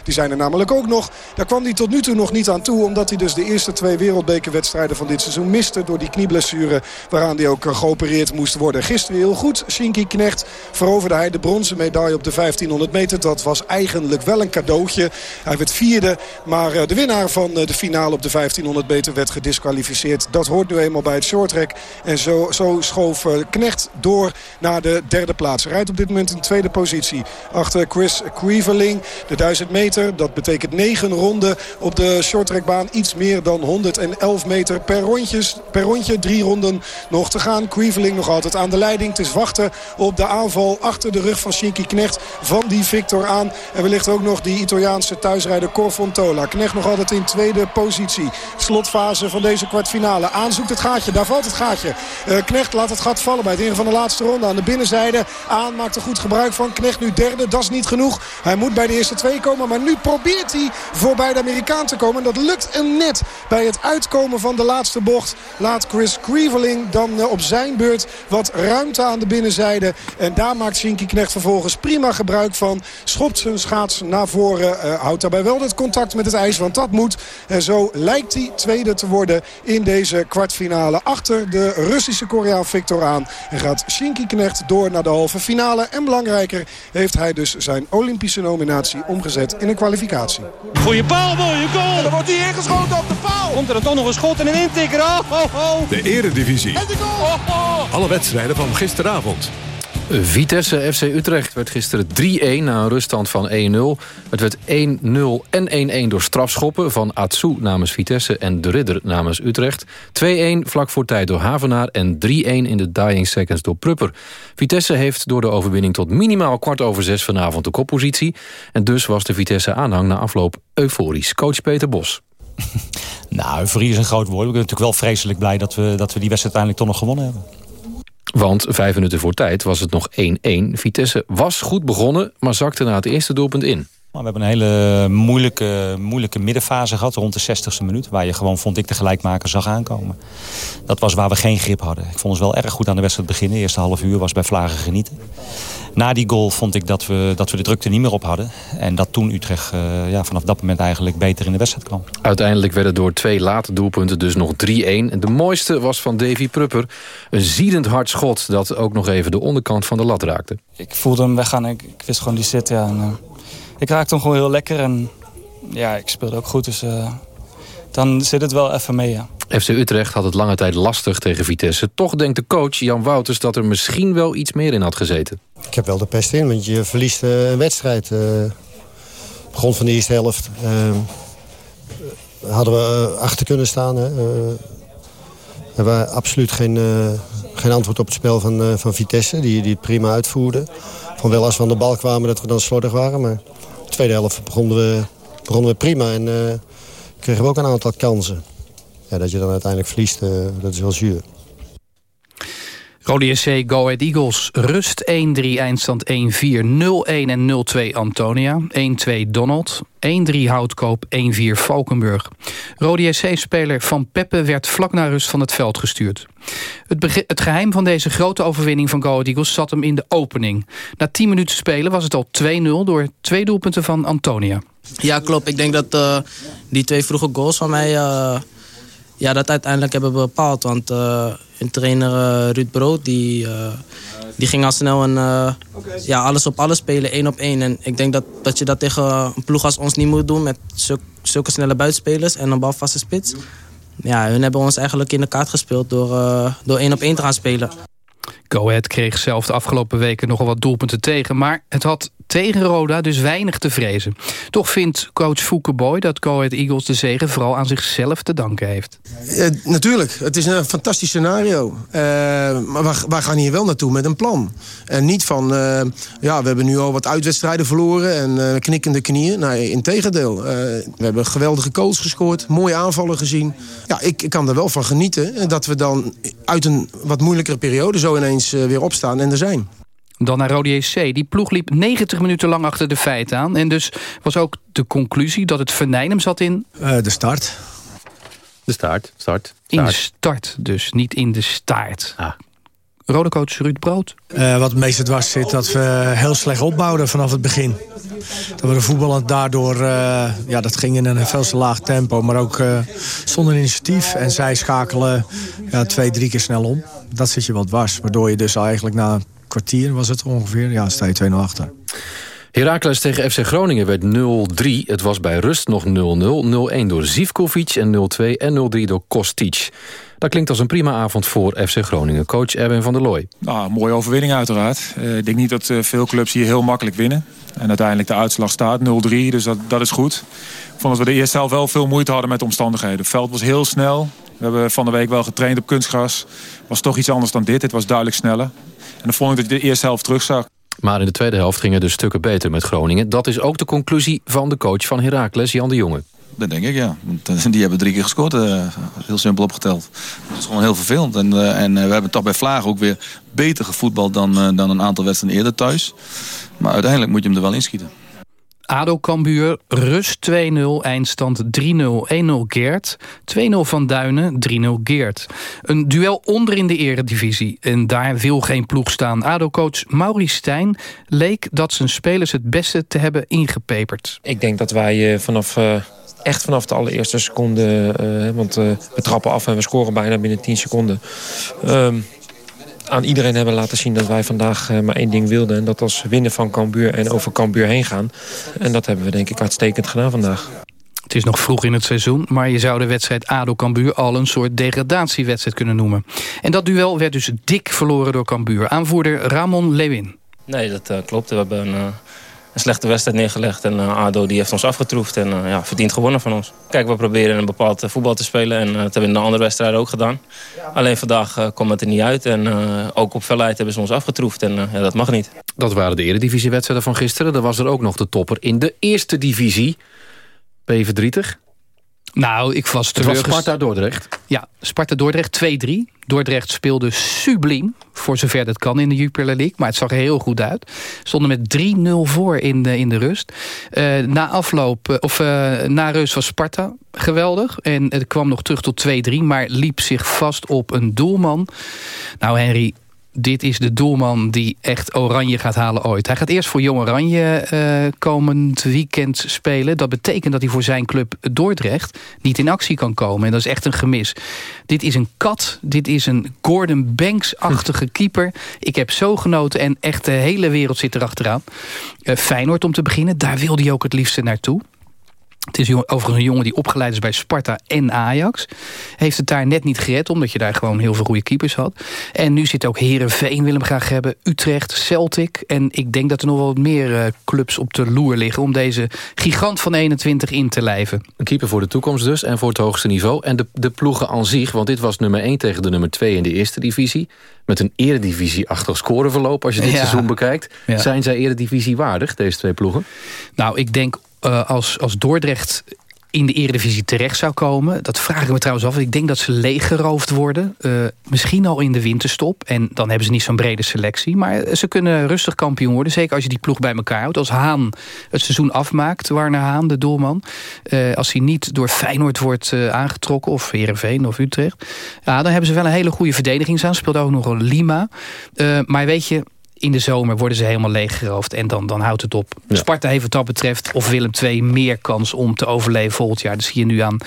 Die zijn er namelijk ook nog. Daar kwam hij tot nu toe nog niet aan toe. Omdat hij dus de eerste twee wereldbekerwedstrijden van dit seizoen miste. Door die knieblessure waaraan hij ook geopereerd moest worden. Gisteren heel goed. Shinky Knecht veroverde hij de bronzen medaille op de 1500 meter. Dat was eigenlijk wel een cadeautje. Hij werd vierde. Maar de winnaar van de finale op de 1500 meter werd gedisqualificeerd. Dat hoort nu eenmaal bij het shorttrack. En zo, zo schoof Knecht door naar de derde plaats. Hij rijdt op dit moment in tweede positie. Achter Chris Creveling. De 1000 meter, dat betekent 9 ronden op de shorttrackbaan. Iets meer dan 111 meter per, rondjes, per rondje. Drie ronden nog te gaan. Creveling nog altijd aan de leiding. Het is wachten op de aanval achter de rug van Shinky Knecht van die Victor aan. En wellicht ook nog die Italiaanse thuisrijder Corfontola. Knecht nog altijd in tweede positie. Slotfase van deze kwartfinale. Aanzoekt het gaatje, daar valt het gaatje. Uh, Knecht laat het gat vallen bij het ingaan van de laatste ronde. Aan de binnenzijde. Aan maakt er goed gebruik van. Knecht nu derde, dat is niet genoeg. Hij moet bij de eerste twee komen. Maar nu probeert hij voorbij de Amerikaan te komen. En dat lukt hem net. Bij het uitkomen van de laatste bocht laat Chris Creveling dan op zijn beurt wat ruimte aan de binnenzijde. En daar maakt Shinky Knecht vervolgens prima gebruik van. Schopt zijn schaats naar voren. Uh, houdt daarbij wel het contact met het ijs. Want dat moet. En zo lijkt hij tweede te worden in deze kwartfinale. Achter de Russische Koreaan Victor aan. En gaat Shinky Knecht door naar de halve finale. En belangrijker heeft hij dus zijn Olympische nominatie omgezet in een kwalificatie. Goeie paal, mooie goal! En dan wordt hij ingeschoten op de paal! Komt er dan toch nog een schot en een intikker? Oh, oh, oh. De eredivisie. En de goal! Oh, oh. Alle wedstrijden van gisteravond. Vitesse FC Utrecht werd gisteren 3-1 na een ruststand van 1-0. Het werd 1-0 en 1-1 door strafschoppen van Atsu namens Vitesse en De Ridder namens Utrecht. 2-1 vlak voor tijd door Havenaar en 3-1 in de dying seconds door Prupper. Vitesse heeft door de overwinning tot minimaal kwart over zes vanavond de koppositie. En dus was de Vitesse aanhang na afloop euforisch. Coach Peter Bos. *laughs* Nou, euforie is een groot woord. Ik ben natuurlijk wel vreselijk blij dat we, dat we die wedstrijd uiteindelijk toch nog gewonnen hebben. Want vijf minuten voor tijd was het nog 1-1. Vitesse was goed begonnen, maar zakte na het eerste doelpunt in. We hebben een hele moeilijke, moeilijke middenfase gehad rond de 60ste minuut. Waar je gewoon, vond ik, de gelijkmaker zag aankomen. Dat was waar we geen grip hadden. Ik vond ons wel erg goed aan de wedstrijd beginnen. De eerste half uur was bij Vlagen genieten. Na die goal vond ik dat we, dat we de drukte niet meer op hadden. En dat toen Utrecht uh, ja, vanaf dat moment eigenlijk beter in de wedstrijd kwam. Uiteindelijk werden door twee late doelpunten dus nog 3-1. De mooiste was van Davy Prupper. Een ziedend hard schot dat ook nog even de onderkant van de lat raakte. Ik voelde hem weggaan ik, ik wist gewoon die zit. Ja, en, uh, ik raakte hem gewoon heel lekker en ja, ik speelde ook goed. Dus uh, dan zit het wel even mee, ja. FC Utrecht had het lange tijd lastig tegen Vitesse. Toch denkt de coach Jan Wouters dat er misschien wel iets meer in had gezeten. Ik heb wel de pest in, want je verliest uh, een wedstrijd. Uh, begon van de eerste helft. Uh, hadden we achter kunnen staan. Hè. hebben we absoluut geen, geen antwoord op het spel van, van Vitesse. Die, die het prima uitvoerde. Van wel als we aan de bal kwamen dat we dan slordig waren. Maar de tweede helft begonnen we, begonnen we prima. En kregen we ook een aantal kansen. Ja, dat je dan uiteindelijk verliest, dat is wel zuur. Rode SC Go Ahead Eagles. Rust 1-3, eindstand 1-4, 0-1 en 0-2 Antonia. 1-2 Donald. 1-3 Houtkoop, 1-4 Valkenburg. Rode SC-speler Van Peppe werd vlak na rust van het veld gestuurd. Het, het, geheim van deze grote overwinning van Go Ahead Eagles zat hem in de opening. Na 10 minuten spelen was het al 2-0 door twee doelpunten van Antonia. Ja, klopt. Ik denk dat uh, die twee vroege goals van mij... Uh ja, dat uiteindelijk hebben we bepaald. Want uh, een trainer uh, Ruud Brood, die, uh, die ging al snel een, ja, alles op alles spelen, één op één. En ik denk dat, dat je dat tegen een ploeg als ons niet moet doen... met zulke, zulke snelle buitenspelers en een balvaste spits. Ja, hun hebben ons eigenlijk in de kaart gespeeld door, door één op één te gaan spelen. Go kreeg zelf de afgelopen weken nogal wat doelpunten tegen... maar het had tegen Roda dus weinig te vrezen. Toch vindt coach Fouke Boy dat Go Ahead Eagles de zegen... vooral aan zichzelf te danken heeft. Uh, natuurlijk, het is een fantastisch scenario. Uh, maar wij, gaan hier wel naartoe met een plan. En niet van, uh, ja, we hebben nu al wat uitwedstrijden verloren... en knikkende knieën. Nee, in tegendeel. we hebben geweldige goals gescoord, mooie aanvallen gezien. Ja, ik, ik kan er wel van genieten dat we dan uit een wat moeilijkere periode... zo ineens weer opstaan en er zijn. Dan naar Rode JC. Die ploeg liep 90 minuten lang achter de feiten aan. En dus was ook de conclusie dat het venijn zat in... Uh, de start. De start, start, start. In de start dus, niet in de staart. Ah. Rode coach Ruud Brood. Uh, wat het meeste dwars zit, dat we heel slecht opbouwden vanaf het begin. Dat we de voetballend daardoor, uh, ja, dat ging in een veel te laag tempo, maar ook uh, zonder initiatief. En zij schakelen ja, twee, drie keer snel om. Dat zit je wat dwars, waardoor je dus eigenlijk na kwartier was het ongeveer. Ja, sta je 2-0 achter. Heracles tegen FC Groningen werd 0-3. Het was bij rust nog 0-0. 0-1 door Zivkovic en 0-2 en 0-3 door Kostic. Dat klinkt als een prima avond voor FC Groningen. Coach Erwin van der Looy. Nou, mooie overwinning uiteraard. Uh, ik denk niet dat uh, veel clubs hier heel makkelijk winnen. En uiteindelijk de uitslag staat 0-3, dus dat, dat is goed. Ik vond dat we de eerste helft wel veel moeite hadden met de omstandigheden. Het veld was heel snel. We hebben van de week wel getraind op kunstgras. was toch iets anders dan dit. Het was duidelijk sneller. En dan vond ik dat je de eerste helft terugzag. Maar in de tweede helft gingen de stukken beter met Groningen. Dat is ook de conclusie van de coach van Heracles, Jan de Jonge. Dat denk ik, ja. Want die hebben drie keer gescoord, uh, heel simpel opgeteld. Dat is gewoon heel vervelend. En, uh, en we hebben toch bij Vlaag ook weer beter gevoetbald dan, dan een aantal wedstrijden eerder thuis. Maar uiteindelijk moet je hem er wel inschieten. ADO Cambuur, rust 2-0, eindstand 3-0, 1-0 Geert. 2-0 Van Duinen, 3-0 Geert. Een duel onder in de eredivisie en daar wil geen ploeg staan. ADO-coach Maurice Stijn leek dat zijn spelers het beste te hebben ingepeperd. Ik denk dat wij vanaf... Uh echt vanaf de allereerste seconde. Uh, want we trappen af en we scoren bijna binnen 10 seconden. Um, aan iedereen hebben laten zien dat wij vandaag uh, maar één ding wilden. En dat was winnen van Cambuur en over Cambuur heen gaan. En dat hebben we denk ik uitstekend gedaan vandaag. Het is nog vroeg in het seizoen, maar je zou de wedstrijd ADO-Cambuur al een soort degradatiewedstrijd kunnen noemen. En dat duel werd dus dik verloren door Cambuur. Aanvoerder Ramon Lewin. Nee, dat uh, klopt. We hebben een, uh, een slechte wedstrijd neergelegd. En uh, ADO die heeft ons afgetroefd en ja, verdient gewonnen van ons. Kijk, we proberen een bepaald voetbal te spelen. En dat hebben we in de andere wedstrijden ook gedaan. Alleen vandaag komt het er niet uit. En ook op felheid hebben ze ons afgetroefd. En ja, dat mag niet. Dat waren de eredivisiewedstrijden van gisteren. Er was er ook nog de topper in de eerste divisie. Ben je? Nou, ik was Het was Sparta-Dordrecht. Ja, Sparta-Dordrecht 2-3. Dordrecht speelde subliem, voor zover dat kan in de Jupiler League. Maar het zag er heel goed uit. Stonden met 3-0 voor in de, in de rust. Eh, na afloop, eh, of eh, na rust was Sparta geweldig. En het kwam nog terug tot 2-3, maar liep zich vast op een doelman. Nou, Henry, dit is de doelman die echt Oranje gaat halen ooit. Hij gaat eerst voor Jong Oranje eh, komend weekend spelen. Dat betekent dat hij voor zijn club Dordrecht niet in actie kan komen. En dat is echt een gemis. Dit is een kat. Dit is een Gordon Banks-achtige keeper. Ik heb zo genoten en echt de hele wereld zit erachteraan. Uh, Feyenoord om te beginnen. Daar wilde hij ook het liefste naartoe. Het is overigens een jongen die opgeleid is bij Sparta en Ajax. Heeft het daar net niet gered, omdat je daar gewoon heel veel goede keepers had. En nu zit ook Herenveen wil hem graag hebben. Utrecht, Celtic. En ik denk dat er nog wel wat meer uh, clubs op de loer liggen... om deze gigant van 21 in te lijven. Een keeper voor de toekomst dus en voor het hoogste niveau. En de, de ploegen aan zich, want dit was nummer 1 tegen de nummer 2 in de eerste divisie. Met een eredivisie-achtig scoreverloop, als je dit ja. seizoen bekijkt. Ja. Zijn zij eredivisie waardig, deze twee ploegen? Nou, ik denk uh, als, als Dordrecht in de eredivisie terecht zou komen. Dat vraag ik me trouwens af. Ik denk dat ze leeggeroofd worden. Uh, misschien al in de winterstop. En dan hebben ze niet zo'n brede selectie. Maar ze kunnen rustig kampioen worden. Zeker als je die ploeg bij elkaar houdt. Als Haan het seizoen afmaakt. Warner Haan, de doelman. Als hij niet door Feyenoord wordt aangetrokken. Of Heerenveen of Utrecht. Ja, dan hebben ze wel een hele goede verdediging aan. Speelt ook nog een Lima. maar weet je in de zomer worden ze helemaal leeggeroofd en dan, dan houdt het op. Ja. Sparta heeft wat dat betreft, of Willem II, meer kans om te overleven volgend jaar. Dat zie je nu aan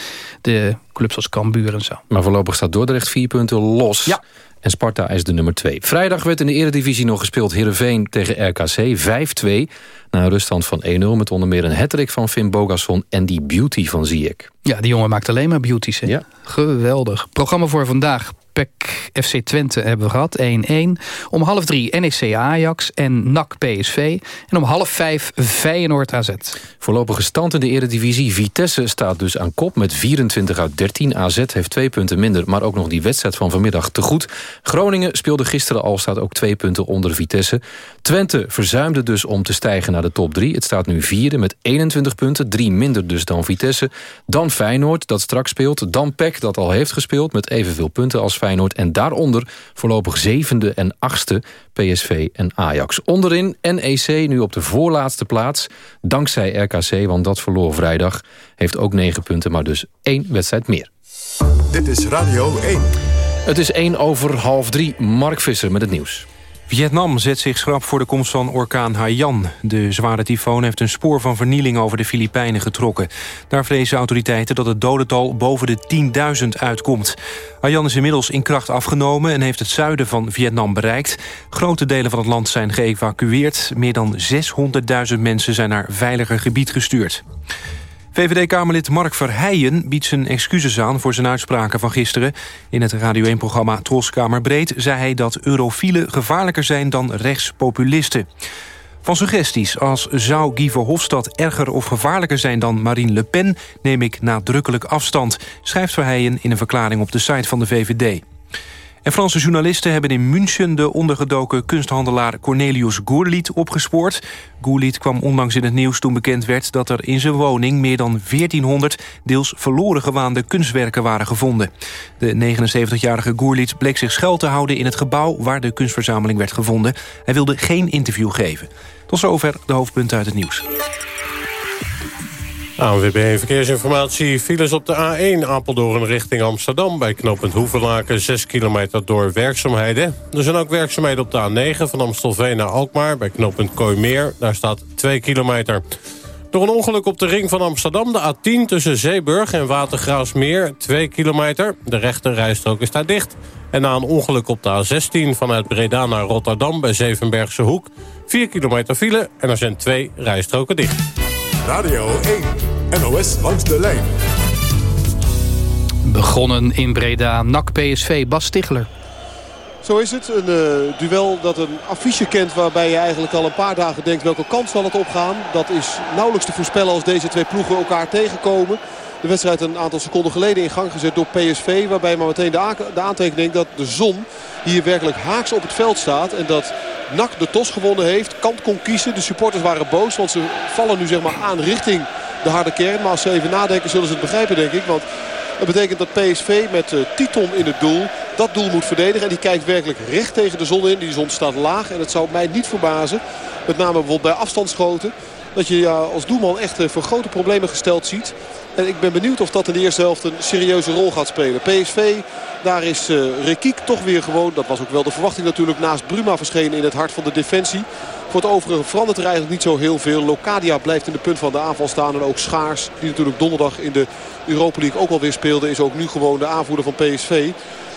de clubs als Cambuur en zo. Maar voorlopig staat Dordrecht vier punten los. Ja. En Sparta is de nummer 2. Vrijdag werd in de eredivisie nog gespeeld Heerenveen tegen RKC 5-2. Na een ruststand van 1-0 met onder meer een hattrick van Finn Bogasson... en die beauty van Ziyech. Ja, die jongen maakt alleen maar beauties. Hè? Ja. Geweldig. Programma voor vandaag. FC Twente hebben we gehad, 1-1. Om half drie NEC Ajax en NAC PSV. En om half vijf Feyenoord AZ. Voorlopige stand in de eredivisie. Vitesse staat dus aan kop met 24 uit 13. AZ heeft twee punten minder, maar ook nog die wedstrijd van vanmiddag te goed. Groningen speelde gisteren al, staat ook twee punten onder Vitesse. Twente verzuimde dus om te stijgen naar de top 3. Het staat nu vierde met 21 punten, drie minder dus dan Vitesse. Dan Feyenoord, dat straks speelt. Dan PEC, dat al heeft gespeeld met evenveel punten als Feyenoord. En daaronder voorlopig zevende en achtste PSV en Ajax. Onderin NEC nu op de voorlaatste plaats. Dankzij RKC, want dat verloor vrijdag. Heeft ook negen punten, maar dus één wedstrijd meer. Dit is Radio 1. Het is één over half drie. Mark Visser met het nieuws. Vietnam zet zich schrap voor de komst van orkaan Haiyan. De zware tyfoon heeft een spoor van vernieling over de Filipijnen getrokken. Daar vrezen autoriteiten dat het dodental boven de 10.000 uitkomt. Haiyan is inmiddels in kracht afgenomen en heeft het zuiden van Vietnam bereikt. Grote delen van het land zijn geëvacueerd. Meer dan 600.000 mensen zijn naar veiliger gebied gestuurd. VVD-Kamerlid Mark Verheijen biedt zijn excuses aan... voor zijn uitspraken van gisteren. In het Radio 1-programma Troskamer Breed zei hij dat eurofielen gevaarlijker zijn dan rechtspopulisten. Van suggesties als zou Guy Verhofstadt erger of gevaarlijker zijn dan Marine Le Pen... neem ik nadrukkelijk afstand, schrijft Verheijen in een verklaring op de site van de VVD. Franse journalisten hebben in München de ondergedoken kunsthandelaar Cornelius Gourliet opgespoord. Gourliet kwam onlangs in het nieuws toen bekend werd dat er in zijn woning meer dan 1400 deels verloren gewaande kunstwerken waren gevonden. De 79-jarige Gourliet bleek zich schuil te houden in het gebouw waar de kunstverzameling werd gevonden. Hij wilde geen interview geven. Tot zover de hoofdpunten uit het nieuws. ANWB Verkeersinformatie. Files op de A1 Apeldoorn richting Amsterdam... bij knooppunt Hoevelaken, 6 kilometer door werkzaamheden. Er zijn ook werkzaamheden op de A9 van Amstelveen naar Alkmaar... bij knooppunt Kooimeer, daar staat 2 kilometer. Door een ongeluk op de ring van Amsterdam, de A10... tussen Zeeburg en Watergraafsmeer, 2 kilometer. De rechte rijstrook is daar dicht. En na een ongeluk op de A16 vanuit Breda naar Rotterdam... bij Zevenbergse Hoek, 4 kilometer file... en er zijn twee rijstroken dicht. Radio 1, NOS langs de lijn. Begonnen in Breda, NAC PSV, Bas Stigler. Zo is het. Een uh, duel dat een affiche kent waarbij je eigenlijk al een paar dagen denkt welke kant zal het opgaan. Dat is nauwelijks te voorspellen als deze twee ploegen elkaar tegenkomen. De wedstrijd een aantal seconden geleden in gang gezet door PSV. Waarbij maar meteen de, de aantekening dat de zon hier werkelijk haaks op het veld staat. En dat NAC de tos gewonnen heeft. Kant kon kiezen. De supporters waren boos. Want ze vallen nu zeg maar aan richting de de harde kern. Maar als ze even nadenken zullen ze het begrijpen denk ik. Want dat betekent dat PSV met uh, Titon in het doel dat doel moet verdedigen. En die kijkt werkelijk recht tegen de zon in. Die zon staat laag en het zou mij niet verbazen. Met name bijvoorbeeld bij afstandsschoten. Dat je ja, als doelman echt voor grote problemen gesteld ziet. En ik ben benieuwd of dat in de eerste helft een serieuze rol gaat spelen. PSV, daar is uh, Rekiek toch weer gewoon. Dat was ook wel de verwachting natuurlijk naast Bruma verschenen in het hart van de defensie. Voor het overige verandert er eigenlijk niet zo heel veel. Locadia blijft in de punt van de aanval staan. En ook Schaars, die natuurlijk donderdag in de Europa League ook alweer speelde... is ook nu gewoon de aanvoerder van PSV.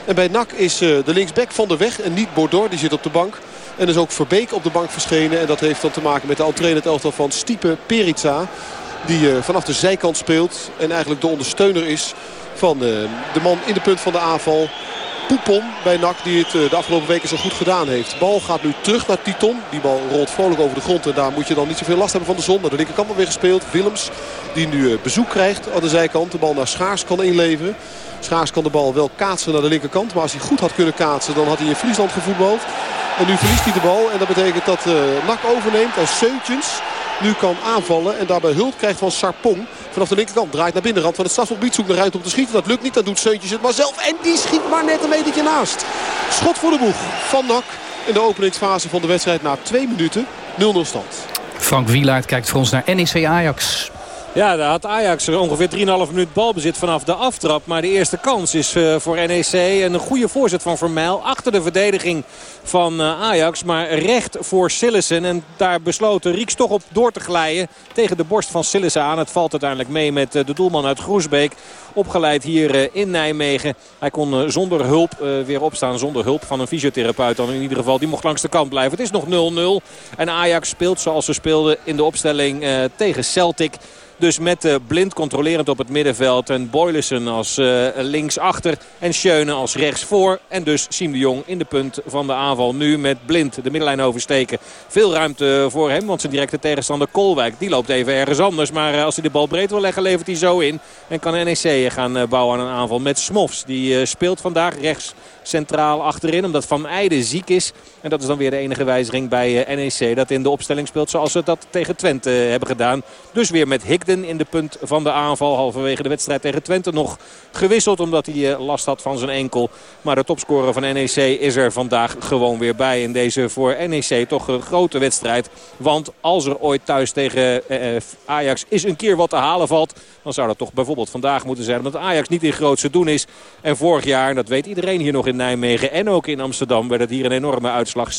En bij NAC is uh, de linksback van de weg en niet Bordeaux. Die zit op de bank. En is ook Verbeek op de bank verschenen. En dat heeft dan te maken met de entree elftal van Stipe Perica. Die uh, vanaf de zijkant speelt. En eigenlijk de ondersteuner is van uh, de man in de punt van de aanval. Poepon bij NAC die het de afgelopen weken zo goed gedaan heeft. De bal gaat nu terug naar Titon. Die bal rolt vrolijk over de grond. En daar moet je dan niet zoveel last hebben van de zon. Naar de linkerkant alweer gespeeld. Willems die nu bezoek krijgt aan de zijkant. De bal naar Schaars kan inleveren. Schaars kan de bal wel kaatsen naar de linkerkant. Maar als hij goed had kunnen kaatsen dan had hij in Friesland gevoetbald. En nu verliest hij de bal. En dat betekent dat uh, NAC overneemt. En Seuntjens nu kan aanvallen. En daarbij hulp krijgt van Sarpong. Vanaf de linkerkant draait naar binnenrand van het strafgebied. Zoekt naar ruimte om te schieten. Dat lukt niet. Dan doet Seuntjes het maar zelf. En die schiet maar net een metertje naast. Schot voor de boeg van NAC. In de openingsfase van de wedstrijd na twee minuten. 0-0 stand. Frank Wielaert kijkt voor ons naar NEC Ajax. Ja, daar had Ajax er ongeveer 3,5 minuut balbezit vanaf de aftrap. Maar de eerste kans is uh, voor NEC een goede voorzet van Vermeil. Achter de verdediging van uh, Ajax. Maar recht voor Sillissen. En daar besloot Rieks toch op door te glijden tegen de borst van Sillissen aan. Het valt uiteindelijk mee met uh, de doelman uit Groesbeek. Opgeleid hier in Nijmegen. Hij kon zonder hulp weer opstaan. Zonder hulp van een fysiotherapeut dan in ieder geval. Die mocht langs de kant blijven. Het is nog 0-0. En Ajax speelt zoals ze speelden in de opstelling tegen Celtic. Dus met uh, Blind controlerend op het middenveld. En Boylissen als uh, linksachter. En Schöne als rechtsvoor. En dus Siem de Jong in de punt van de aanval. Nu met Blind de middenlijn oversteken. Veel ruimte voor hem. Want zijn directe tegenstander Kolwijk. Die loopt even ergens anders. Maar uh, als hij de bal breed wil leggen levert hij zo in. En kan NEC gaan bouwen aan een aanval met Smofs. Die speelt vandaag rechts centraal achterin. Omdat Van Eijden ziek is. En dat is dan weer de enige wijziging bij NEC. Dat in de opstelling speelt zoals ze dat tegen Twente hebben gedaan. Dus weer met Higden in de punt van de aanval. Halverwege de wedstrijd tegen Twente nog gewisseld. Omdat hij last had van zijn enkel. Maar de topscorer van NEC is er vandaag gewoon weer bij. In deze voor NEC toch een grote wedstrijd. Want als er ooit thuis tegen Ajax is een keer wat te halen valt. Dan zou dat toch bijvoorbeeld vandaag moeten zijn. Omdat Ajax niet in grootse doen is. En vorig jaar, en dat weet iedereen hier nog in Nijmegen en ook in Amsterdam... werd het hier een enorme uitslag 6-1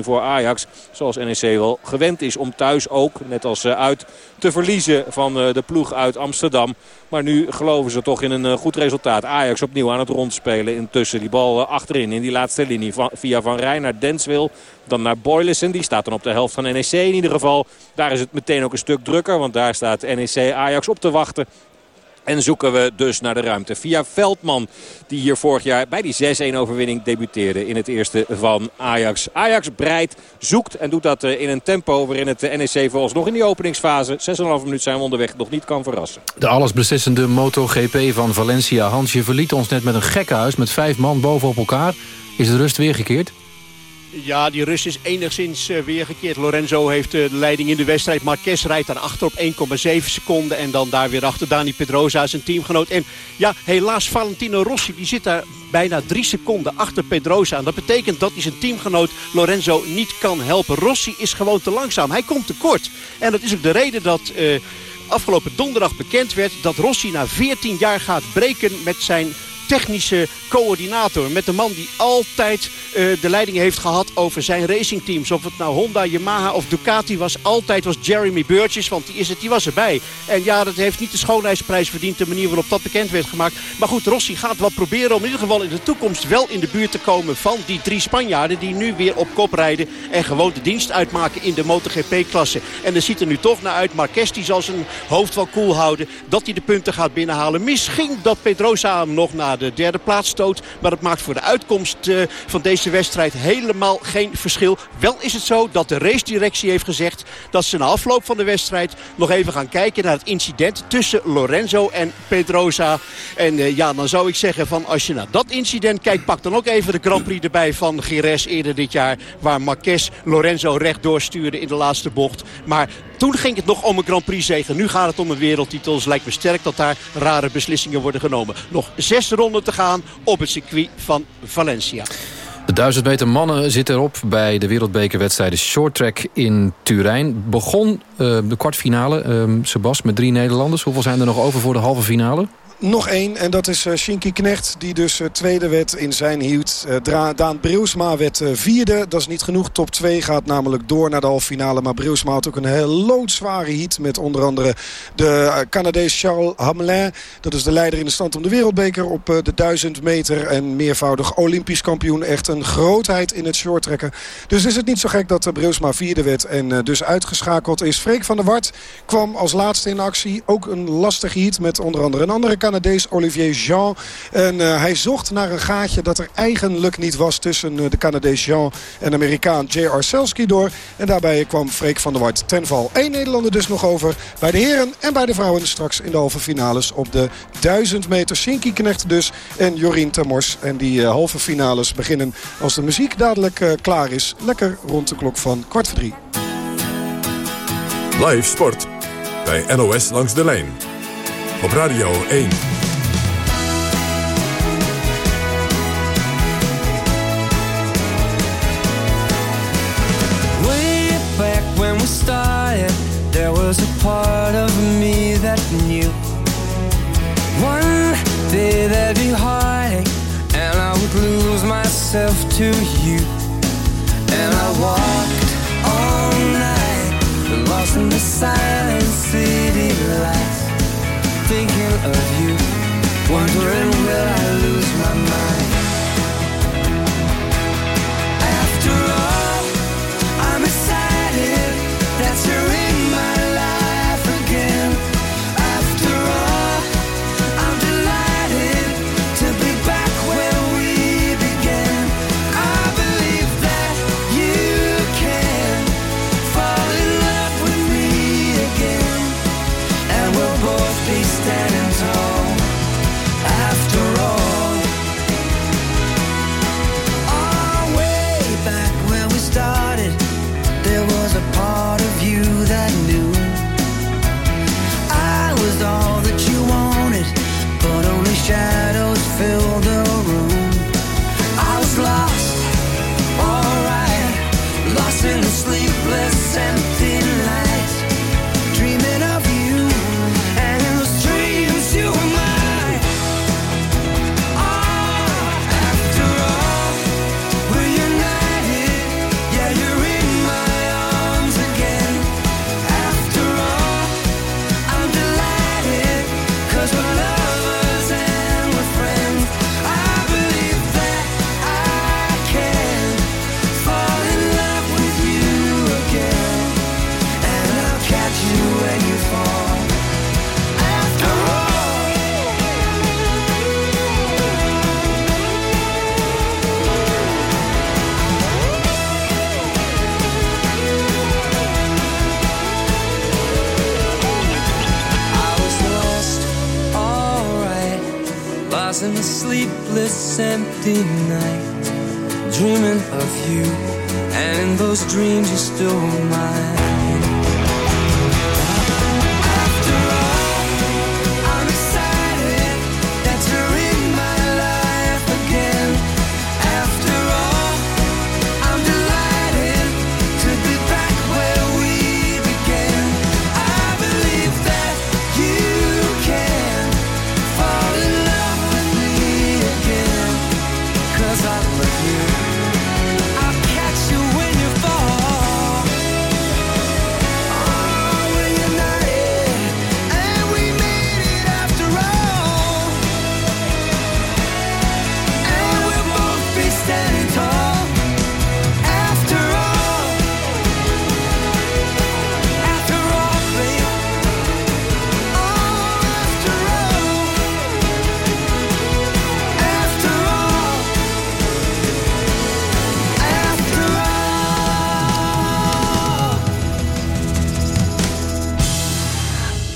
voor Ajax. Zoals NEC wel gewend is om thuis ook, net als uit, te verliezen van de ploeg uit Amsterdam. Maar nu geloven ze toch in een goed resultaat. Ajax opnieuw aan het rondspelen. Intussen die bal achterin in die laatste linie. Via Van Rijn naar Denswil. Dan naar Boylissen. Die staat dan op de helft van NEC in ieder geval. Daar is het meteen ook een stuk drukker. Want daar staat NEC Ajax op te wachten. En zoeken we dus naar de ruimte via Veldman. Die hier vorig jaar bij die 6-1 overwinning debuteerde in het eerste van Ajax. Ajax breidt, zoekt en doet dat in een tempo waarin het NEC nog in die openingsfase. 6,5 minuut zijn we onderweg nog niet kan verrassen. De allesbeslissende MotoGP van Valencia. Hansje verliet ons net met een gekke huis met vijf man bovenop elkaar. Is de rust weergekeerd? Ja, die rust is enigszins uh, weergekeerd. Lorenzo heeft uh, de leiding in de wedstrijd. Marquez rijdt daar achter op 1,7 seconden. En dan daar weer achter Dani Pedrosa, zijn teamgenoot. En ja, helaas Valentino Rossi, die zit daar bijna drie seconden achter Pedrosa. En dat betekent dat hij zijn teamgenoot Lorenzo niet kan helpen. Rossi is gewoon te langzaam. Hij komt tekort. En dat is ook de reden dat... Uh, afgelopen donderdag bekend werd dat Rossi na 14 jaar gaat breken met zijn technische coördinator. Met de man die altijd uh, de leiding heeft gehad over zijn racingteams. Of het nou Honda, Yamaha of Ducati was. Altijd was Jeremy Burgess, want die, is het, die was erbij. En ja, dat heeft niet de schoonheidsprijs verdiend. De manier waarop dat bekend werd gemaakt. Maar goed, Rossi gaat wat proberen om in ieder geval in de toekomst wel in de buurt te komen van die drie Spanjaarden. Die nu weer op kop rijden en gewoon de dienst uitmaken in de MotoGP-klasse. En er ziet er nu toch naar uit. Marquez zal zijn hoofd wel koel houden. Dat hij de punten gaat binnenhalen. Misschien dat Pedrosa hem nog de derde plaats stoot. Maar het maakt voor de uitkomst uh, van deze wedstrijd helemaal geen verschil. Wel is het zo dat de racedirectie heeft gezegd dat ze na afloop van de wedstrijd nog even gaan kijken naar het incident tussen Lorenzo en Pedrosa. En uh, ja, dan zou ik zeggen van als je naar dat incident kijkt, pak dan ook even de Grand Prix erbij van Gires eerder dit jaar. Waar Marquez Lorenzo rechtdoor stuurde in de laatste bocht. Maar toen ging het nog om een Grand Prix zegen. Nu gaat het om een wereldtitel. Dus lijkt me sterk dat daar rare beslissingen worden genomen. Nog zes ronden te gaan op het circuit van Valencia. De 1000 meter mannen zitten erop bij de wereldbekerwedstrijden shorttrack in Turijn. Begon uh, de kwartfinale, uh, Sebas, met drie Nederlanders. Hoeveel zijn er nog over voor de halve finale? Nog één. En dat is uh, Shinky Knecht. Die dus uh, tweede werd in zijn heat. Uh, Daan Brilsma werd vierde. Dat is niet genoeg. Top 2 gaat namelijk door naar de halve finale. Maar Brilsma had ook een heel loodzware heat. Met onder andere de Canadees Charles Hamelin. Dat is de leider in de stand om de wereldbeker op de 1000 meter. En meervoudig olympisch kampioen. Echt een grootheid in het shorttrekken. Dus is het niet zo gek dat Brilsma vierde werd. En dus uitgeschakeld is. Freek van der Wart kwam als laatste in actie. Ook een lastige heat met onder andere een andere Canadees Olivier Jean. En uh, hij zocht naar een gaatje dat er eigenlijk niet was tussen uh, de Canadees Jean en Amerikaan J.R. Selski door. En daarbij kwam Freek van der Wart ten val. Eén Nederlander dus nog over bij de heren en bij de vrouwen straks in de halve finales op de 1000 meter. Sinky Knecht dus en Jorien Termors. En die uh, halve finales beginnen als de muziek dadelijk klaar is. Lekker rond de klok van kwart voor drie. Live sport bij NOS langs de lijn op Radio 1. Way back when we started, there was a part of me that knew one day there'd be heartache, and I would lose myself to you. And I walked all night, lost in the silent of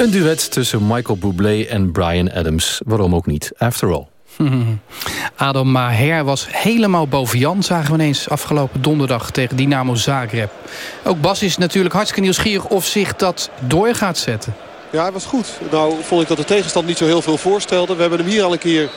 Een duet tussen Michael Bublé en Brian Adams. Waarom ook niet, after all. *laughs* Adam Maher was helemaal boven Jan, zagen we ineens afgelopen donderdag tegen Dynamo Zagreb. Ook Bas is natuurlijk hartstikke nieuwsgierig of zich dat door gaat zetten. Ja, hij was goed. Nou vond ik dat de tegenstand niet zo heel veel voorstelde. We hebben hem hier al een keer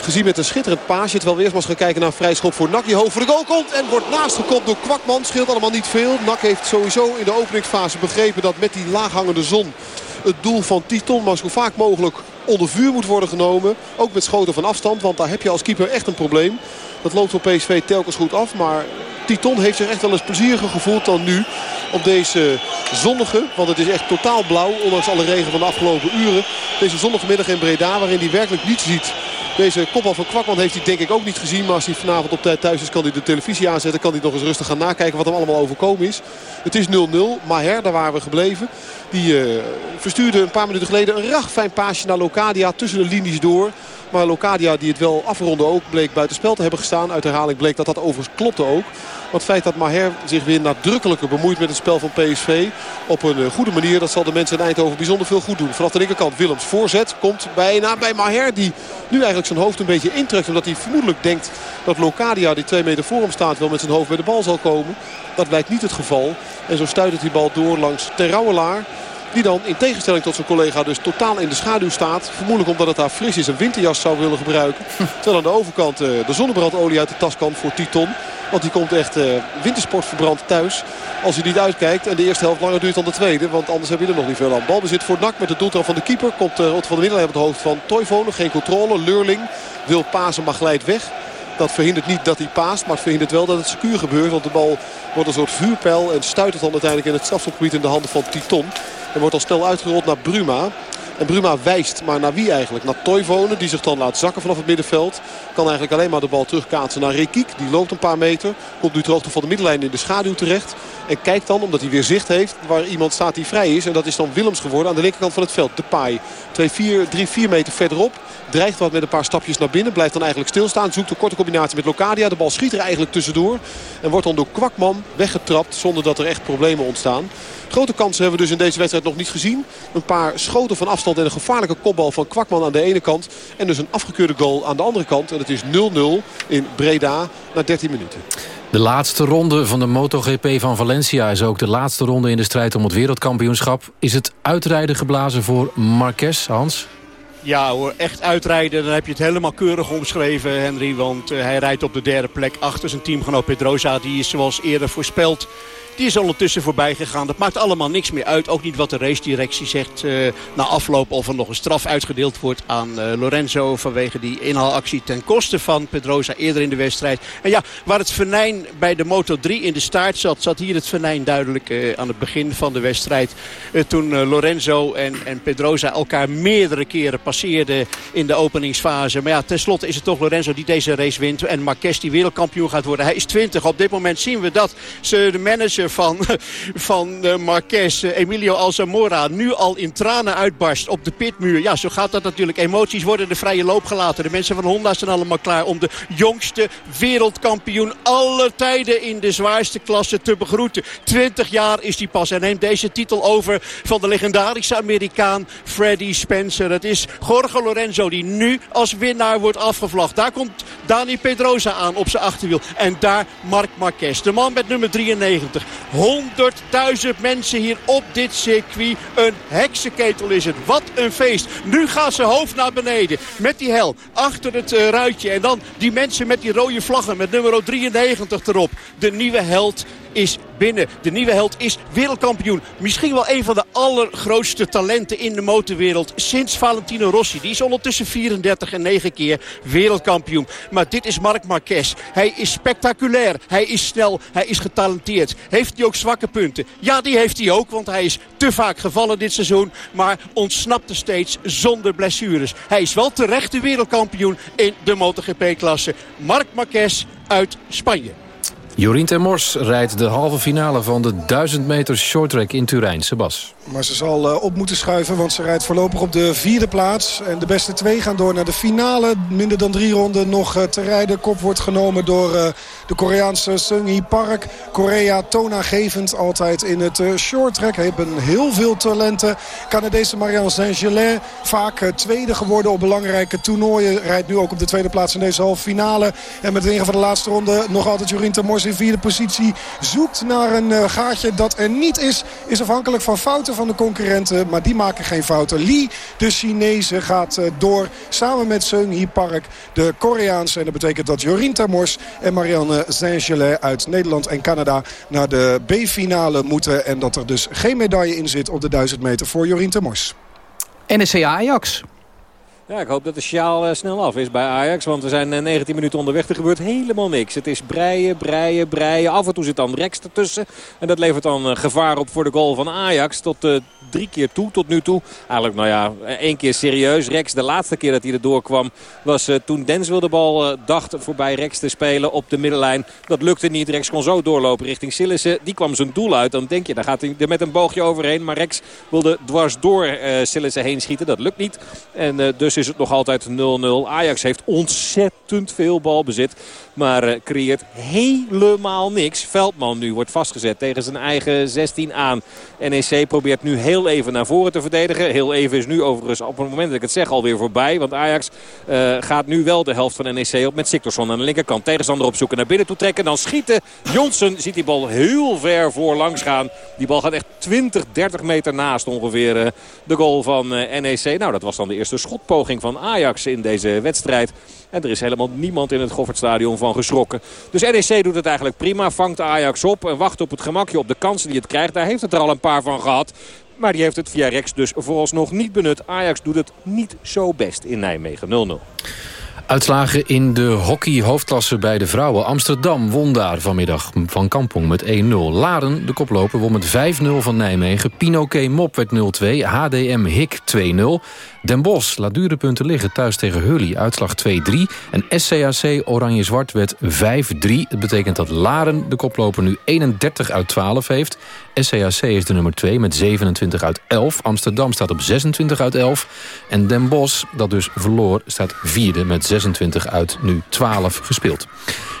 gezien met een schitterend paasje. Terwijl we eerst maar eens gaan kijken naar een voor Nak. Die hoog voor de goal komt en wordt naastgekopt door Kwakman. Scheelt allemaal niet veel. Nak heeft sowieso in de openingsfase begrepen dat met die laaghangende zon... het doel van Titon maar zo vaak mogelijk onder vuur moet worden genomen. Ook met schoten van afstand, want daar heb je als keeper echt een probleem. Dat loopt voor PSV telkens goed af, maar Titon heeft zich echt wel eens plezieriger gevoeld dan nu. Op deze zonnige, want het is echt totaal blauw, ondanks alle regen van de afgelopen uren. Deze zonnige middag in Breda, waarin hij werkelijk niets ziet. Deze kopbal van Kwakman heeft hij denk ik ook niet gezien. Maar als hij vanavond op tijd thuis is, kan hij de televisie aanzetten. Kan hij nog eens rustig gaan nakijken wat hem allemaal overkomen is. Het is 0-0. Maher, daar waren we gebleven. Die uh, verstuurde een paar minuten geleden een ragfijn paasje naar Locadia tussen de linies door. Maar Locadia die het wel afronde ook bleek buitenspel te hebben gestaan. Uit herhaling bleek dat dat overigens klopte ook. Maar het feit dat Maher zich weer nadrukkelijker bemoeit met het spel van PSV. Op een uh, goede manier. Dat zal de mensen in Eindhoven bijzonder veel goed doen. Vanaf de linkerkant Willems voorzet. Komt bijna bij Maher. Die nu eigenlijk zijn hoofd een beetje intrekt. Omdat hij vermoedelijk denkt dat Locadia die twee meter voor hem staat wel met zijn hoofd bij de bal zal komen. Dat lijkt niet het geval. En zo stuit het die bal door langs Terrouwelaar. Die dan in tegenstelling tot zijn collega dus totaal in de schaduw staat. Vermoedelijk omdat het daar fris is een winterjas zou willen gebruiken. *laughs* Terwijl aan de overkant uh, de zonnebrandolie uit de tas kan voor Titon. Want die komt echt uh, wintersport verbrand thuis. Als hij niet uitkijkt. En de eerste helft langer duurt dan de tweede. Want anders heb je er nog niet veel aan. Balbezit voor Nak met de doeltrap van de keeper. Komt uh, Rot van de Middelheim op het hoofd van Toivonen. Geen controle. Leurling wil pasen maar glijdt weg. Dat verhindert niet dat hij paast, maar het verhindert wel dat het secuur gebeurt. Want de bal wordt een soort vuurpijl en stuit het dan uiteindelijk in het strafschopgebied in de handen van Titon. En wordt al snel uitgerold naar Bruma. En Bruma wijst, maar naar wie eigenlijk? Naar Toivonen, die zich dan laat zakken vanaf het middenveld. Kan eigenlijk alleen maar de bal terugkaatsen naar Rekiek. Die loopt een paar meter. Komt nu ter hoogte van de middenlijn in de schaduw terecht. En kijkt dan, omdat hij weer zicht heeft, waar iemand staat die vrij is. En dat is dan Willems geworden aan de linkerkant van het veld. De paai. 3, 4 meter verderop. Dreigt wat met een paar stapjes naar binnen. Blijft dan eigenlijk stilstaan. Zoekt een korte combinatie met Locadia. De bal schiet er eigenlijk tussendoor. En wordt dan door Kwakman weggetrapt zonder dat er echt problemen ontstaan. Grote kansen hebben we dus in deze wedstrijd nog niet gezien. Een paar schoten van afstand en een gevaarlijke kopbal van Kwakman aan de ene kant. En dus een afgekeurde goal aan de andere kant. En het is 0-0 in Breda na 13 minuten. De laatste ronde van de MotoGP van Valencia is ook de laatste ronde in de strijd om het wereldkampioenschap. Is het uitrijden geblazen voor Marquez, Hans? Ja hoor, echt uitrijden. Dan heb je het helemaal keurig omschreven, Henry. Want uh, hij rijdt op de derde plek achter zijn teamgenoot Pedrosa. Die is zoals eerder voorspeld die is ondertussen voorbij gegaan. Dat maakt allemaal niks meer uit. Ook niet wat de race-directie zegt uh, na afloop of er nog een straf uitgedeeld wordt aan uh, Lorenzo. Vanwege die inhaalactie ten koste van Pedrosa eerder in de wedstrijd. En ja, waar het venijn bij de Moto3 in de staart zat, zat hier het venijn duidelijk uh, aan het begin van de wedstrijd. toen Lorenzo en, en Pedrosa elkaar meerdere keren passeerden in de openingsfase. Maar ja, tenslotte is het toch Lorenzo die deze race wint. En Marquez die wereldkampioen gaat worden. Hij is 20. Op dit moment zien we dat ze de manager van, van Marquez, Emilio Alzamora, nu al in tranen uitbarst op de pitmuur. Ja, zo gaat dat natuurlijk. Emoties worden de vrije loop gelaten. De mensen van Honda zijn allemaal klaar om de jongste wereldkampioen aller tijden in de zwaarste klasse te begroeten. 20 jaar is hij pas en neemt deze titel over van de legendarische Amerikaan Freddie Spencer. Het is Jorge Lorenzo die nu als winnaar wordt afgevlacht. Daar komt Dani Pedrosa aan op zijn achterwiel. En daar Marc Marquez, de man met nummer 93. 100.000 mensen hier op dit circuit. Een heksenketel is het. Wat een feest. Nu gaat zijn hoofd naar beneden. Met die hel achter het uh, ruitje. En dan die mensen met die rode vlaggen met nummer 93 erop. De nieuwe held is binnen. De nieuwe held is wereldkampioen. Misschien wel een van de allergrootste talenten in de motorwereld sinds Valentino Rossi. Die is ondertussen 34 en 9 keer wereldkampioen. Maar dit is Marc Marquez. Hij is spectaculair. Hij is snel. Hij is getalenteerd. Heeft hij ook zwakke punten? Ja, die heeft hij ook. Want hij is te vaak gevallen dit seizoen. Maar ontsnapte steeds zonder blessures. Hij is wel terecht de wereldkampioen in de MotoGP-klasse. Marc Marquez uit Spanje. Jorien Termors rijdt de halve finale van de 1000 meter shorttrack in Turijn. Sebas. Maar ze zal eh, op moeten schuiven, want ze rijdt voorlopig op de vierde plaats. En de beste twee gaan door naar de finale. Minder dan drie ronden nog eh, te rijden. Kop wordt genomen door eh, de Koreaanse Seung-hee Park. Korea toonaangevend altijd in het short track. Hebben heel veel talenten. Canadese Marianne Saint-Gelais. Vaak tweede geworden op belangrijke toernooien. Rijdt nu ook op de tweede plaats in deze halve finale. En met het ingaan van de laatste ronde nog altijd Jorien Temors in vierde positie. Zoekt naar een gaatje dat er niet is. Is afhankelijk van fouten van de concurrenten. Maar die maken geen fouten. Lee, de Chinese, gaat eh, door samen met Seung-hee Park. De Koreaanse. En dat betekent dat Jorien Temors en Marianne Saint-Gelais uit Nederland en Canada naar de B-finale moeten. En dat er dus geen medaille in zit op de 1000 meter voor Jorien Temors. NEC Ajax. Ja, ik hoop dat de sjaal eh, snel af is bij Ajax. Want we zijn eh, 19 minuten onderweg. Er gebeurt helemaal niks. Het is breien, breien, breien. Af en toe zit dan Rex ertussen. En dat levert dan eh, gevaar op voor de goal van Ajax. Tot eh, drie keer toe, tot nu toe. Eigenlijk, nou ja, eh, één keer serieus. Rex, de laatste keer dat hij erdoor kwam... was eh, toen Denswil de bal eh, dacht voorbij Rex te spelen op de middenlijn. Dat lukte niet. Rex kon zo doorlopen richting Sillissen. Die kwam zijn doel uit. Dan denk je, daar gaat hij er met een boogje overheen. Maar Rex wilde dwars door eh Sillissen heen schieten. Dat lukt niet. En eh, is het nog altijd 0-0. Ajax heeft ontzettend veel balbezit. Maar eh, creëert helemaal niks. Veldman nu wordt vastgezet tegen zijn eigen 16 aan. NEC probeert nu heel even naar voren te verdedigen. Heel even is nu overigens op het moment dat ik het zeg alweer voorbij. Want Ajax eh, gaat nu wel de helft van NEC op met Siktorsson aan de linkerkant. Tegenstander opzoeken naar binnen toe trekken. Dan schieten. Johnson ziet die bal heel ver voorlangs gaan. Die bal gaat echt 20, 30 meter naast ongeveer eh, de goal van NEC. Nou, dat was dan de eerste schotpoging van Ajax in deze wedstrijd. En er is helemaal niemand in het Goffertstadion van geschrokken. Dus NEC doet het eigenlijk prima. Vangt Ajax op en wacht op het gemakje op de kansen die het krijgt. Daar heeft het er al een paar van gehad. Maar die heeft het via Rex dus vooralsnog niet benut. Ajax doet het niet zo best in Nijmegen 0-0. Uitslagen in de hockey-hoofdklasse bij de vrouwen. Amsterdam won daar vanmiddag van Kampong met 1-0. Laren, de koploper, won met 5-0 van Nijmegen. Pinoquet Mop werd 0-2. HDM Hik 2-0. Den Bosch laat dure punten liggen thuis tegen Hully. Uitslag 2-3. En SCAC Oranje-Zwart werd 5-3. Dat betekent dat Laren de koploper nu 31 uit 12 heeft. SCAC is de nummer 2 met 27 uit 11. Amsterdam staat op 26 uit 11. En Den Bosch, dat dus verloor, staat vierde met 26 uit nu 12 gespeeld.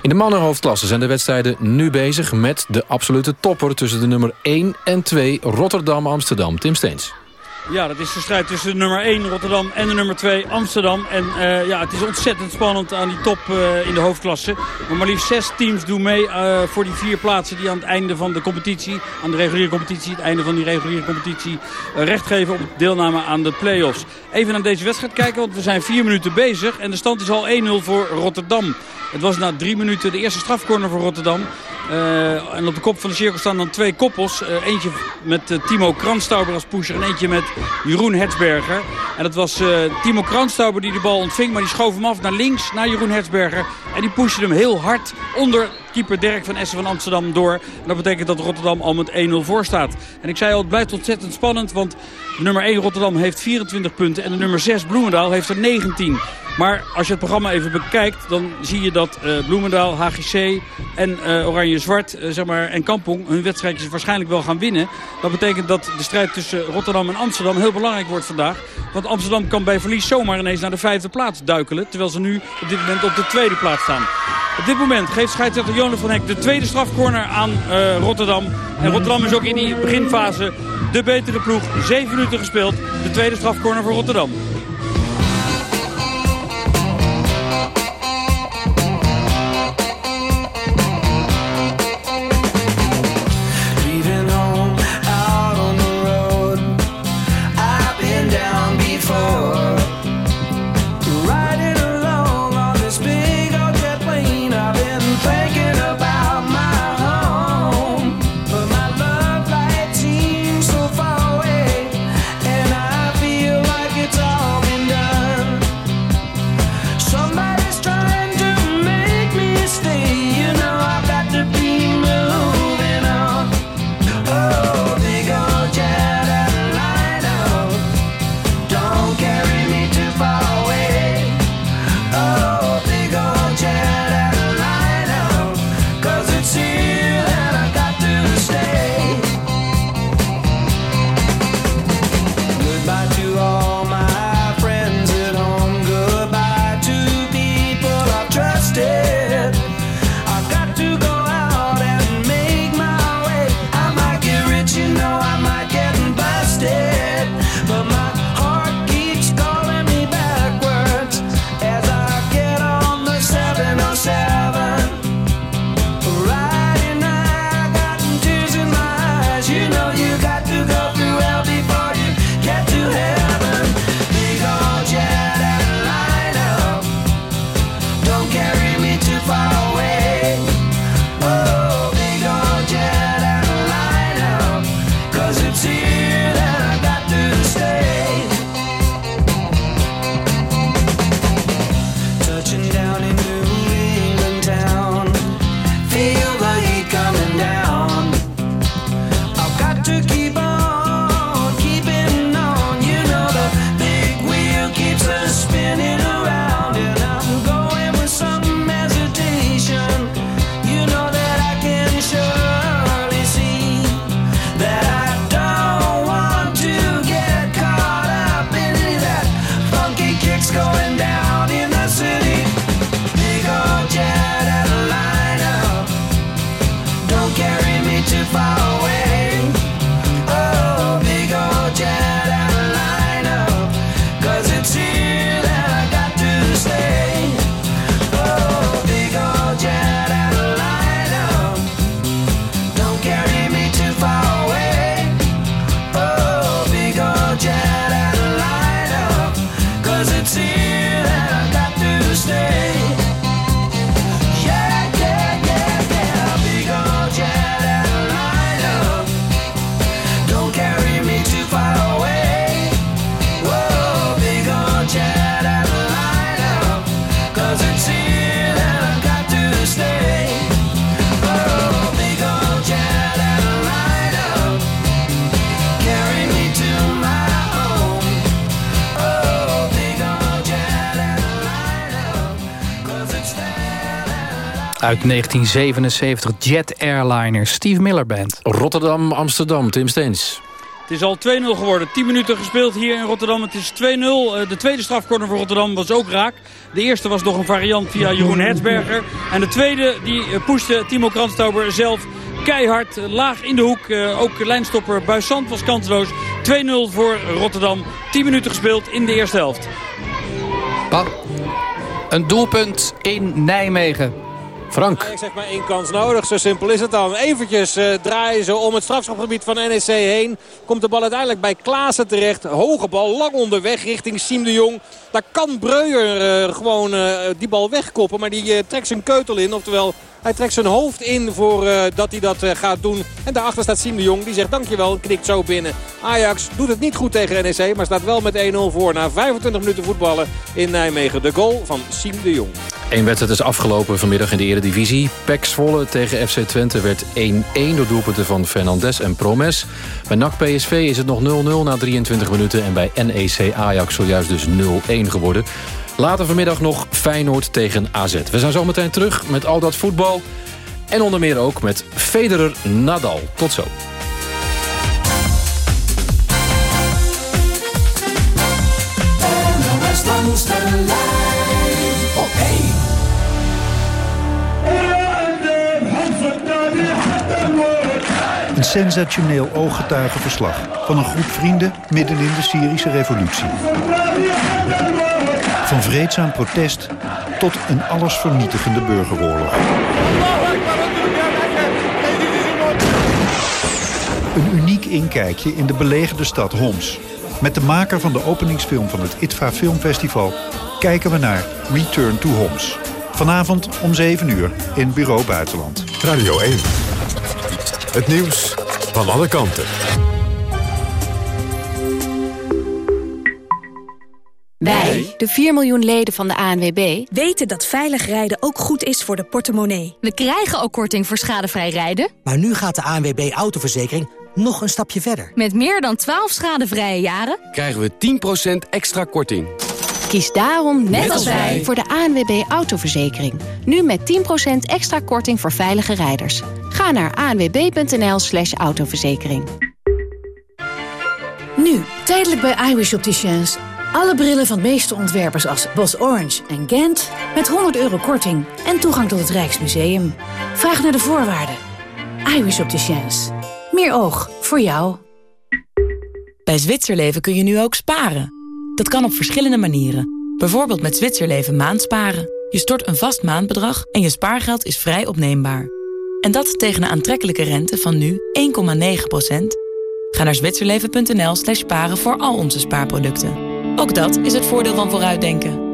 In de mannenhoofdklasse zijn de wedstrijden nu bezig met de absolute topper... tussen de nummer 1 en 2 Rotterdam-Amsterdam. Tim Steens. Ja, dat is de strijd tussen de nummer 1 Rotterdam en de nummer 2 Amsterdam. En uh, ja, het is ontzettend spannend aan die top uh, in de hoofdklasse. Maar maar liefst zes teams doen mee uh, voor die vier plaatsen die aan het einde van de competitie, aan de reguliere competitie, het einde van die reguliere competitie, recht geven op deelname aan de play-offs. Even naar deze wedstrijd kijken, want we zijn vier minuten bezig en de stand is al 1-0 voor Rotterdam. Het was na drie minuten de eerste strafcorner voor Rotterdam. En op de kop van de cirkel staan dan twee koppels. Eentje met Timo Kranstauber als pusher en eentje met Jeroen Hetsberger. En dat was Timo Kranstauber die de bal ontving, maar die schoof hem af naar links, naar Jeroen Hetsberger. En die pushte hem heel hard onder keeper Dirk van Essen van Amsterdam door. En dat betekent dat Rotterdam al met 1-0 voor staat. En ik zei al, het blijft ontzettend spannend, want nummer 1 Rotterdam heeft 24 punten en de nummer 6 Bloemendaal heeft er 19. Maar als je het programma even bekijkt, dan zie je dat uh, Bloemendaal, HGC en uh, Oranje-Zwart uh, zeg maar, en Kampong hun wedstrijdjes waarschijnlijk wel gaan winnen. Dat betekent dat de strijd tussen Rotterdam en Amsterdam heel belangrijk wordt vandaag. Want Amsterdam kan bij verlies zomaar ineens naar de vijfde plaats duikelen. Terwijl ze nu op dit moment op de tweede plaats staan. Op dit moment geeft scheidsrechter Van de tweede strafcorner aan Rotterdam. En Rotterdam is ook in die beginfase de betere ploeg. Zeven minuten gespeeld. De tweede strafcorner voor Rotterdam. Uit 1977 Jet Airliner, Steve Miller Band. Rotterdam, Amsterdam, Tim Steens. Het is al 2-0 geworden. 10 minuten gespeeld hier in Rotterdam. Het is 2-0. Eh, De tweede strafcorner voor Rotterdam was ook raak. De eerste was nog een variant via Jeroen Hetsberger. En de tweede die eh, pushte Timo Kranstauber zelf keihard. eh, Laag in de hoek. Ook lijnstopper Buissant was kansloos. 2-0 voor Rotterdam. 10 minuten gespeeld in de eerste helft. Pa. Een doelpunt in Nijmegen. Frank. Ajax heeft maar één kans nodig, zo simpel is het dan. Eventjes eh, draaien ze om het strafschopgebied van NEC heen. Komt de bal uiteindelijk bij Klaassen terecht. Hoge bal, lang onderweg richting Siem de Jong. Daar kan Breuer eh, gewoon eh, die bal wegkoppen. Maar die trekt zijn keutel in. Oftewel, hij trekt zijn hoofd in voor eh, dat hij dat gaat doen. En daarachter staat Siem de Jong. Die zegt dankjewel en knikt zo binnen. Ajax doet het niet goed tegen NEC. Maar staat wel met 1-0 voor na 25 minuten voetballen in Nijmegen. De goal van Siem de Jong. Eén wedstrijd is afgelopen vanmiddag in de Eredivisie. PEC Zwolle tegen FC Twente werd 1-1 door doelpunten van Fernandes en Promes. Bij NAC PSV is het nog 0-0 na 23 minuten... en bij NEC Ajax zojuist dus 0-1 geworden. Later vanmiddag nog Feyenoord tegen AZ. We zijn zometeen terug met al dat voetbal. En onder meer ook met Federer Nadal. Tot zo. Een sensationeel ooggetuigenverslag van een groep vrienden midden in de Syrische revolutie. Van vreedzaam protest tot een allesvernietigende burgeroorlog. Een uniek inkijkje in de belegerde stad Homs. Met de maker van de openingsfilm van het ITVA Filmfestival kijken we naar Return to Homs. Vanavond om 7 uur in Bureau Buitenland. Radio 1. Het nieuws van alle kanten. Wij, de 4 miljoen leden van de ANWB... weten dat veilig rijden ook goed is voor de portemonnee. We krijgen ook korting voor schadevrij rijden. Maar nu gaat de ANWB Autoverzekering nog een stapje verder. Met meer dan 12 schadevrije jaren... krijgen we 10% extra korting. Kies daarom, net, als wij, voor de ANWB Autoverzekering. Nu met 10% extra korting voor veilige rijders. Ga naar anwb.nl slash autoverzekering. Nu, tijdelijk bij iWish Opticians. Alle brillen van de meeste ontwerpers als Bos Orange en Gent... met 100 euro korting en toegang tot het Rijksmuseum. Vraag naar de voorwaarden. iWish Opticians. Meer oog voor jou. Bij Zwitserleven kun je nu ook sparen. Dat kan op verschillende manieren. Bijvoorbeeld met Zwitserleven maandsparen. Je stort een vast maandbedrag en je spaargeld is vrij opneembaar. En dat tegen een aantrekkelijke rente van nu 1,9% Ga naar zwitserleven.nl slash sparen voor al onze spaarproducten. Ook dat is het voordeel van vooruitdenken.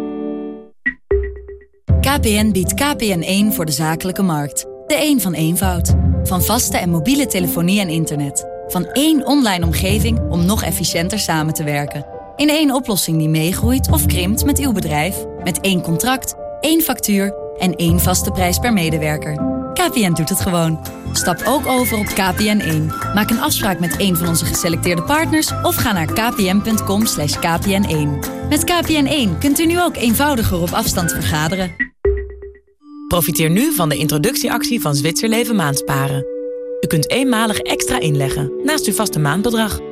KPN biedt KPN1 voor de zakelijke markt. De een van eenvoud. Van vaste en mobiele telefonie en internet. Van één online omgeving om nog efficiënter samen te werken. In één oplossing die meegroeit of krimpt met uw bedrijf. Met één contract, één factuur en één vaste prijs per medewerker. KPN doet het gewoon. Stap ook over op KPN1. Maak een afspraak met een van onze geselecteerde partners... of ga naar kpn.com kpn1. Met KPN1 kunt u nu ook eenvoudiger op afstand vergaderen. Profiteer nu van de introductieactie van Zwitserleven maandsparen. U kunt eenmalig extra inleggen naast uw vaste maandbedrag.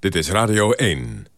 Dit is Radio 1.